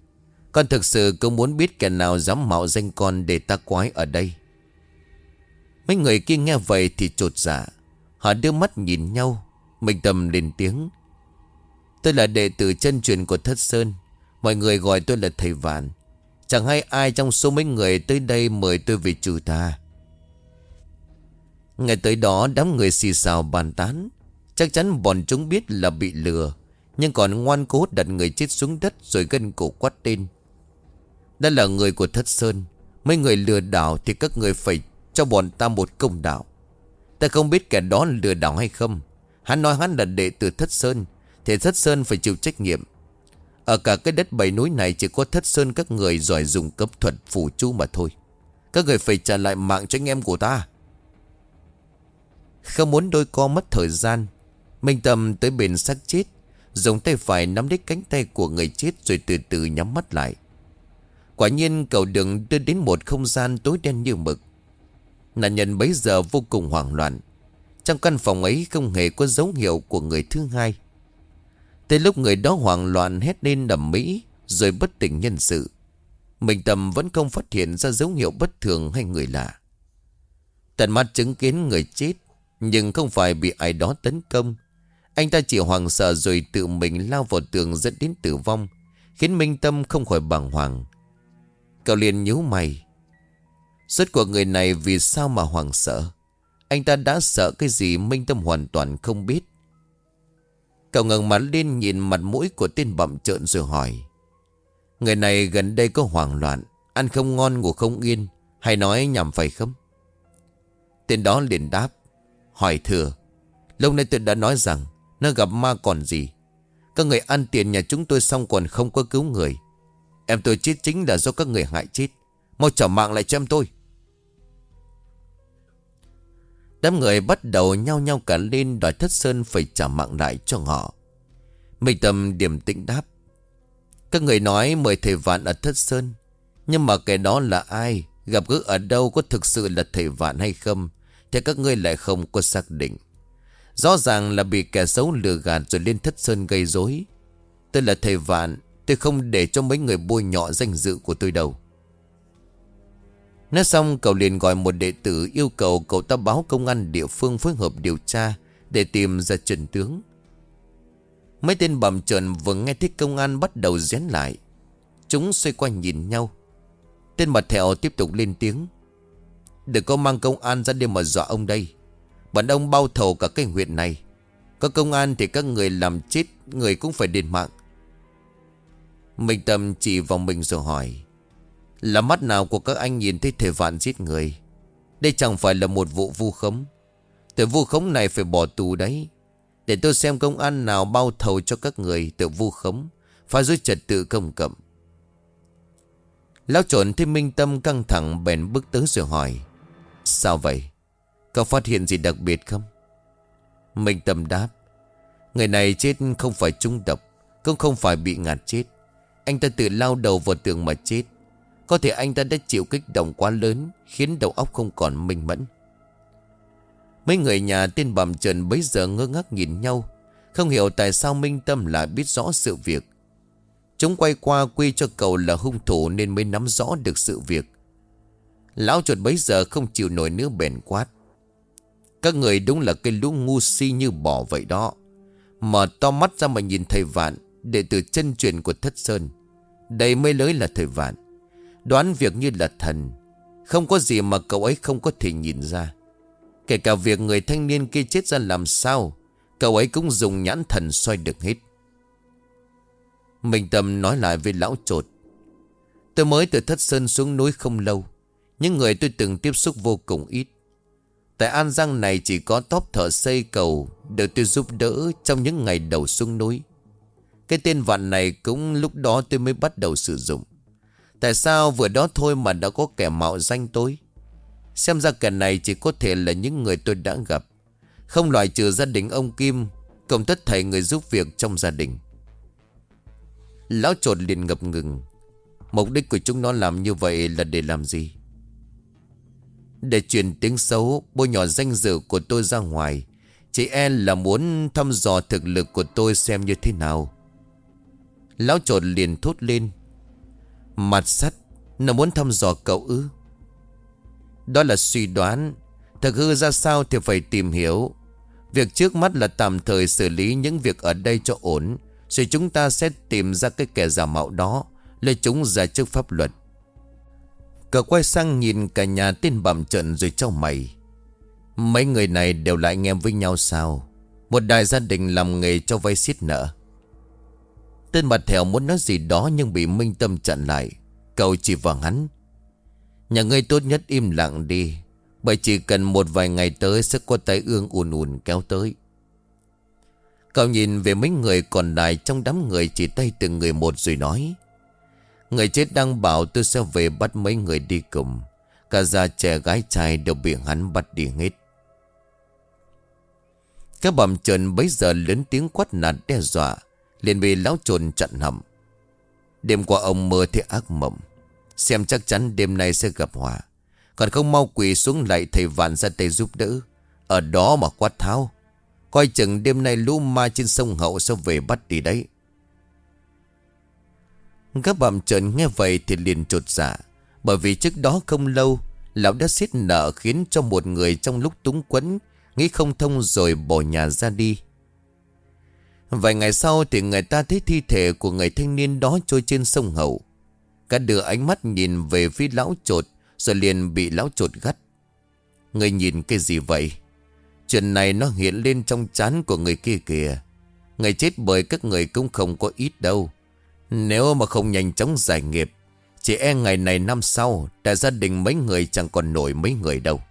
Con thực sự cũng muốn biết kẻ nào dám mạo danh con để ta quái ở đây. Mấy người kia nghe vậy thì trột dạ. Họ đưa mắt nhìn nhau. Mình tầm lên tiếng. Tôi là đệ tử chân truyền của Thất Sơn. Mọi người gọi tôi là thầy Vạn. Chẳng hay ai trong số mấy người tới đây mời tôi về trừ ta Ngày tới đó, đám người xì xào bàn tán. Chắc chắn bọn chúng biết là bị lừa, nhưng còn ngoan cố đặt người chết xuống đất Rồi gân cổ quát tên. Đó là người của Thất Sơn. Mấy người lừa đảo thì các người phải cho bọn ta một công đạo. Ta không biết kẻ đó lừa đảo hay không. Hắn nói hắn là đệ tử Thất Sơn, Thì Thất Sơn phải chịu trách nhiệm. Ở cả cái đất bảy núi này Chỉ có Thất Sơn các người giỏi dùng cấp thuật phủ chú mà thôi. Các người phải trả lại mạng cho anh em của ta. Không muốn đôi co mất thời gian, Minh Tâm tới bên xác chết, Dùng tay phải nắm lấy cánh tay của người chết Rồi từ từ nhắm mắt lại. Quả nhiên cầu đường đưa đến một không gian tối đen như mực. Nạn nhân bấy giờ vô cùng hoảng loạn. Trong căn phòng ấy không hề có dấu hiệu của người thứ hai. Tới lúc người đó hoảng loạn hét lên đầm mỹ, Rồi bất tỉnh nhân sự. Minh Tâm vẫn không phát hiện ra dấu hiệu bất thường hay người lạ. Tận mắt chứng kiến người chết, Nhưng không phải bị ai đó tấn công. Anh ta chỉ hoàng sợ rồi tự mình lao vào tường dẫn đến tử vong, Khiến Minh Tâm không khỏi bàng hoàng. Cậu liền nhíu mày Suốt của người này vì sao mà hoàng sợ? Anh ta đã sợ cái gì Minh Tâm hoàn toàn không biết. Cậu ngẩng mặt lên nhìn mặt mũi của tên bậm trợn rồi hỏi. Người này gần đây có hoảng loạn, Ăn không ngon, ngủ không yên, Hay nói nhầm phải không? Tên đó liền đáp. Hỏi thừa, Lâu nay tôi đã nói rằng Nó gặp ma còn gì? Các người ăn tiền nhà chúng tôi xong còn không có cứu người. Em tôi chết chính là do các người hại chết. Mau trả mạng lại cho em tôi. Đám người bắt đầu nhau nhau cả lên đòi thất sơn phải trả mạng lại cho họ. Minh Tâm điểm tĩnh đáp. Các người nói mời thầy vạn ở thất sơn. Nhưng mà cái đó là ai? Gặp gỡ ở đâu có thực sự là thầy vạn hay không? Thì các ngươi lại không có xác định. Rõ ràng là bị kẻ xấu lừa gạt rồi lên thất sơn gây rối. Tôi là thầy vạn. Tôi không để cho mấy người bôi nhọ danh dự của tôi đâu. Nói xong, cậu liền gọi một đệ tử yêu cầu cậu ta báo công an địa phương phối hợp điều tra để tìm ra trần tướng. Mấy tên bầm trần vừa nghe thấy công an bắt đầu dán lại. Chúng xoay quanh nhìn nhau. Tên mặt thẹo tiếp tục lên tiếng. Đừng có mang công an ra đêm mà dọa ông đây. Bọn ông bao thầu cả cái huyện này. Có công an thì các người làm chết, người cũng phải đền mạng. mình Tâm chỉ vào mình rồi hỏi. Là mắt nào của các anh nhìn thấy thể vạn giết người? Đây chẳng phải là một vụ vu khống. Tội vu khống này phải bỏ tù đấy. Để tôi xem công an nào bao thầu cho các người Tội vu khống, Phá rối trật tự công cộng. Lão trộn thêm minh tâm căng thẳng bèn bước tới rồi hỏi, Sao vậy? Có phát hiện gì đặc biệt không? Minh tâm đáp, Người này chết không phải trung độc, Cũng không phải bị ngạt chết. Anh ta tự lao đầu vào tường mà chết có thể anh ta đã chịu kích động quá lớn, Khiến đầu óc không còn minh mẫn. Mấy người nhà tên bầm trần bấy giờ ngơ ngác nhìn nhau, Không hiểu tại sao Minh Tâm lại biết rõ sự việc. Chúng quay qua quy cho cậu là hung thủ Nên mới nắm rõ được sự việc. Lão chuột bấy giờ không chịu nổi nữa bền quát. Các người đúng là cái lũ ngu si như bỏ vậy đó. Mở to mắt ra mà nhìn thầy Vạn Để từ chân truyền của Thất Sơn. Đây mới lới là thầy Vạn. Đoán việc như là thần. Không có gì mà cậu ấy không có thể nhìn ra. Kể cả việc người thanh niên kia chết ra làm sao, Cậu ấy cũng dùng nhãn thần soi được hết. Minh Tâm nói lại với lão trột. Tôi mới từ Thất Sơn xuống núi không lâu, Những người tôi từng tiếp xúc vô cùng ít. Tại An Giang này chỉ có tốp thợ xây cầu Được tôi giúp đỡ trong những ngày đầu xuống núi. Cái tên vạn này cũng lúc đó tôi mới bắt đầu sử dụng. Tại sao vừa đó thôi mà đã có kẻ mạo danh tôi? Xem ra kẻ này chỉ có thể là những người tôi đã gặp. Không loại trừ gia đình ông Kim Cộng tất thầy người giúp việc trong gia đình. Lão trột liền ngập ngừng. Mục đích của chúng nó làm như vậy là để làm gì? Để truyền tiếng xấu, Bôi nhỏ danh dự của tôi ra ngoài. Chị e là muốn thăm dò thực lực của tôi xem như thế nào. Lão trột liền thốt lên. Mặt sắt, Nó muốn thăm dò cậu ư? Đó là suy đoán. Thực hư ra sao thì phải tìm hiểu. Việc trước mắt là tạm thời xử lý những việc ở đây cho ổn, Rồi chúng ta sẽ tìm ra cái kẻ giả mạo đó, Lấy chúng ra trước pháp luật. Cậu quay sang nhìn cả nhà tên bẩm trận rồi trao mày. Mấy người này đều lại anh em với nhau sao? Một đại gia đình làm nghề cho vay xiết nợ. Tên mặt thèo muốn nói gì đó nhưng bị Minh Tâm chặn lại. Cậu chỉ vào hắn. Nhà ngươi tốt nhất im lặng đi. Bởi chỉ cần một vài ngày tới sẽ có tay ương ùn ùn kéo tới. Cậu nhìn về mấy người còn lại, trong đám người chỉ tay từng người một rồi nói. Người chết đang bảo tôi sẽ về bắt mấy người đi cùng. Cả già trẻ gái trai đều bị hắn bắt đi hết. Các bầm trần bấy giờ lớn tiếng quát nạt đe dọa liền bị lão trồn chặn hầm. Đêm qua ông mơ thấy ác mộng, Xem chắc chắn đêm nay sẽ gặp họa. Còn không mau quỳ xuống lại thầy vạn ra tay giúp đỡ. Ở đó mà quát tháo, Coi chừng đêm nay lũ ma trên sông Hậu sẽ về bắt đi đấy. Các bạn trợn nghe vậy thì liền trột dạ Bởi vì trước đó không lâu, Lão đã xiết nợ khiến cho một người trong lúc túng quẫn, Nghĩ không thông rồi bỏ nhà ra đi. Vài ngày sau thì người ta thấy thi thể của người thanh niên đó trôi trên sông Hậu. Cả đưa ánh mắt nhìn về phía lão trột Rồi liền bị lão trột gắt. Người nhìn cái gì vậy? Chuyện này nó hiện lên trong chán của người kia kìa. Người chết bởi các người cũng không có ít đâu. Nếu mà không nhanh chóng giải nghiệp, Chỉ e ngày này năm sau Đại gia đình mấy người chẳng còn nổi mấy người đâu.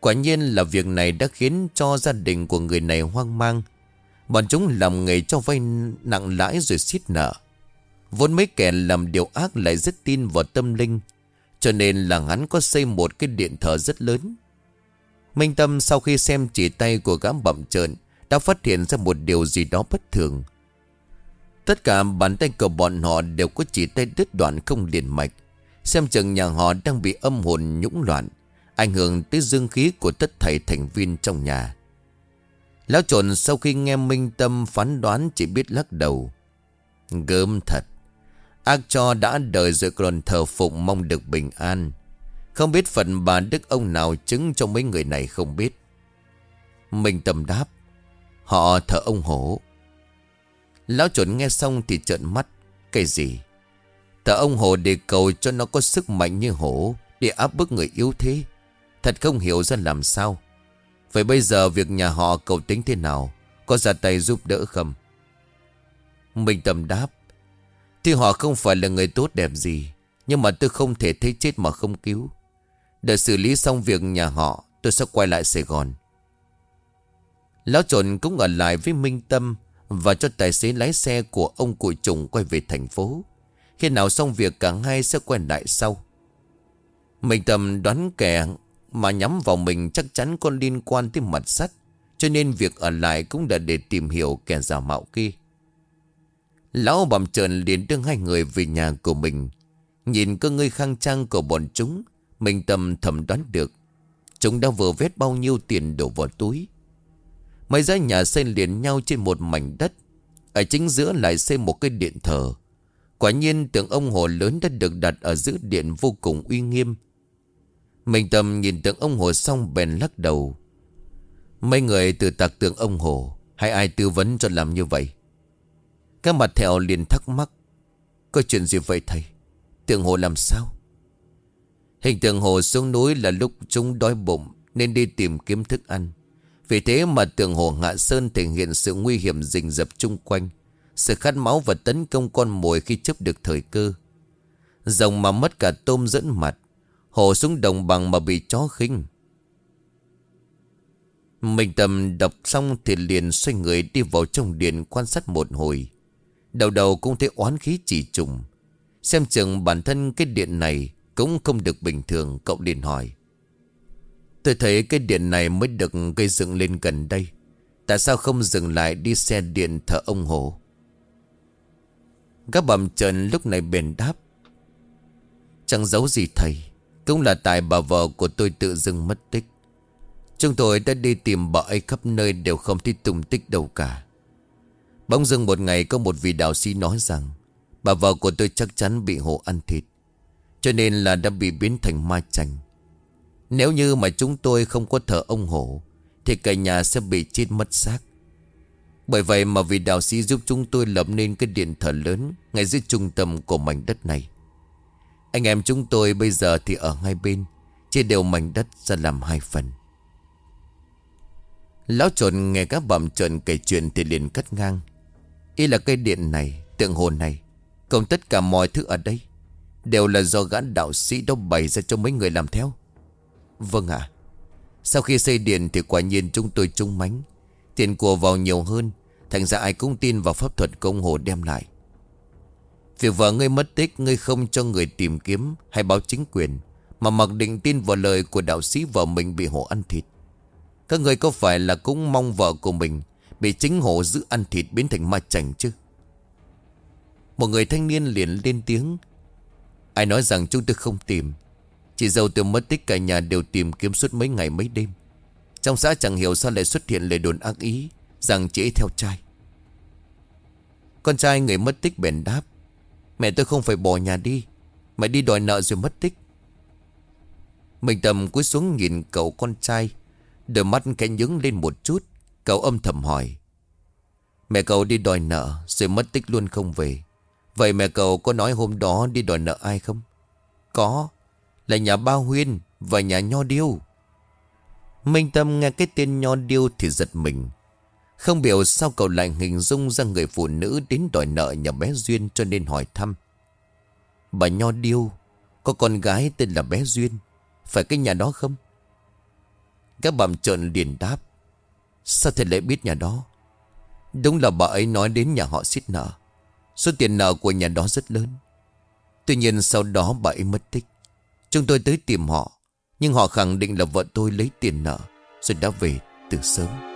Quả nhiên là việc này đã khiến cho gia đình của người này hoang mang. Bọn chúng làm nghề cho vay nặng lãi rồi xiết nợ. Vốn mấy kẻ làm điều ác lại rất tin vào tâm linh, Cho nên là hắn có xây một cái điện thờ rất lớn. Minh Tâm sau khi xem chỉ tay của gã bậm trợn, Đã phát hiện ra một điều gì đó bất thường. Tất cả bàn tay của bọn họ đều có chỉ tay đứt đoạn không liền mạch. Xem chừng nhà họ đang bị âm hồn nhũng loạn, Ảnh hưởng tới dương khí của tất thảy thành viên trong nhà. Lão trộn sau khi nghe Minh Tâm phán đoán chỉ biết lắc đầu. Gớm thật, Ác cho đã đời rồi còn thờ phụng mong được bình an. Không biết phận bà đức ông nào chứng cho mấy người này không biết. Minh Tâm đáp, Họ thờ ông hổ. Lão chuẩn nghe xong thì trợn mắt, Cái gì? Thờ ông hổ để cầu cho nó có sức mạnh như hổ, Để áp bức người yếu thế. Thật không hiểu ra làm sao. Vậy bây giờ việc nhà họ cậu tính thế nào? Có ra tay giúp đỡ không? Minh Tâm đáp, Thì họ không phải là người tốt đẹp gì, Nhưng mà tôi không thể thấy chết mà không cứu. Đợi xử lý xong việc nhà họ, Tôi sẽ quay lại Sài Gòn. Lão trộn cũng ở lại với Minh Tâm Và cho tài xế lái xe của ông cụ trùng quay về thành phố. Khi nào xong việc, cả hai sẽ quay lại sau. Minh Tâm đoán kẻ mà nhắm vào mình chắc chắn có liên quan tới mặt sắt, Cho nên việc ở lại cũng đã để tìm hiểu kẻ giả mạo kia. Lão bầm trần liền đưa hai người về nhà của mình. Nhìn cơ ngơi khang trang của bọn chúng, Mình tầm thầm đoán được, Chúng đã vừa vét bao nhiêu tiền đổ vào túi. Mấy gia nhà xây liền nhau trên một mảnh đất, Ở chính giữa lại xây một cái điện thờ. Quả nhiên, tượng ông hồ lớn đã được đặt ở giữa điện vô cùng uy nghiêm. Minh Tâm nhìn tượng ông hồ xong bèn lắc đầu. Mấy người từ tạc tượng ông hồ, Hay ai tư vấn cho làm như vậy? Các mặt thẹo liền thắc mắc. Có chuyện gì vậy thầy? Tượng hồ làm sao? Hình tượng hồ xuống núi là lúc chúng đói bụng Nên đi tìm kiếm thức ăn. Vì thế mà tượng hồ Hạ Sơn thể hiện sự nguy hiểm rình rập chung quanh. Sự khát máu và tấn công con mồi khi chấp được thời cơ. Rồng mà mất cả tôm dẫn mặt. Hồ xuống đồng bằng mà bị chó khinh Minh Tâm đọc xong thì liền xoay người đi vào trong điện quan sát một hồi. Đầu đầu cũng thấy oán khí chỉ trùng. Xem chừng bản thân cái điện này cũng không được bình thường, cậu liền hỏi. Tôi thấy cái điện này mới được gây dựng lên gần đây. Tại sao không dừng lại đi xe điện thờ ông Hồ? Các bầm trần lúc này bền đáp. Chẳng giấu gì thầy. Cũng là tại bà vợ của tôi tự dưng mất tích. Chúng tôi đã đi tìm bà ấy khắp nơi đều không thấy tung tích đâu cả. Bỗng dưng một ngày có một vị đạo sĩ nói rằng, Bà vợ của tôi chắc chắn bị hổ ăn thịt, Cho nên là đã bị biến thành ma chành. Nếu như mà chúng tôi không có thờ ông hổ Thì cả nhà sẽ bị chết mất xác. Bởi vậy mà vị đạo sĩ giúp chúng tôi lập nên cái điện thờ lớn Ngay dưới trung tâm của mảnh đất này anh em chúng tôi bây giờ thì ở hai bên, Chia đều mảnh đất ra làm hai phần. Lão trộn nghe các bẩm trộn kể chuyện thì liền cắt ngang. Y là cây điện này, Tượng hồn này Cộng tất cả mọi thứ ở đây, Đều là do gã đạo sĩ đó bày ra cho mấy người làm theo. Vâng ạ. Sau khi xây điện thì quả nhiên chúng tôi trung mánh. Tiền của vào nhiều hơn, Thành ra ai cũng tin vào pháp thuật công hồ đem lại. Việc vợ ngươi mất tích, Ngươi không cho người tìm kiếm Hay báo chính quyền, Mà mặc định tin vào lời của đạo sĩ vợ mình bị hổ ăn thịt. Các người có phải là cũng mong vợ của mình Bị chính hổ giữ ăn thịt biến thành ma chảnh chứ? Một người thanh niên liền lên tiếng. Ai nói rằng chúng tôi không tìm? Chị dâu tôi mất tích cả nhà đều tìm kiếm suốt mấy ngày mấy đêm. Trong xã chẳng hiểu sao lại xuất hiện lời đồn ác ý, Rằng chị ấy theo trai. Con trai người mất tích bền đáp. Mẹ tôi không phải bỏ nhà đi. Mẹ đi đòi nợ rồi mất tích. Mình tầm cúi xuống nhìn cậu con trai. Đôi mắt cái nhướng lên một chút. Cậu âm thầm hỏi. Mẹ cậu đi đòi nợ Rồi mất tích luôn không về? Vậy mẹ cậu có nói hôm đó đi đòi nợ ai không? Có. Là nhà Ba Huyên Và nhà Nho Điêu. Minh Tâm nghe cái tên Nho Điêu thì giật mình. Không biểu sao cậu lại hình dung ra người phụ nữ đến đòi nợ nhà bé Duyên cho nên hỏi thăm. Bà Nho Điêu, có con gái tên là bé Duyên, phải cái nhà đó không? Các bàm trợn liền đáp. Sao thầy lại biết nhà đó? Đúng là bà ấy nói đến nhà họ xít nợ. Số tiền nợ của nhà đó rất lớn. Tuy nhiên sau đó bà ấy mất tích. Chúng tôi tới tìm họ. Nhưng họ khẳng định là vợ tôi lấy tiền nợ. Rồi đã về từ sớm.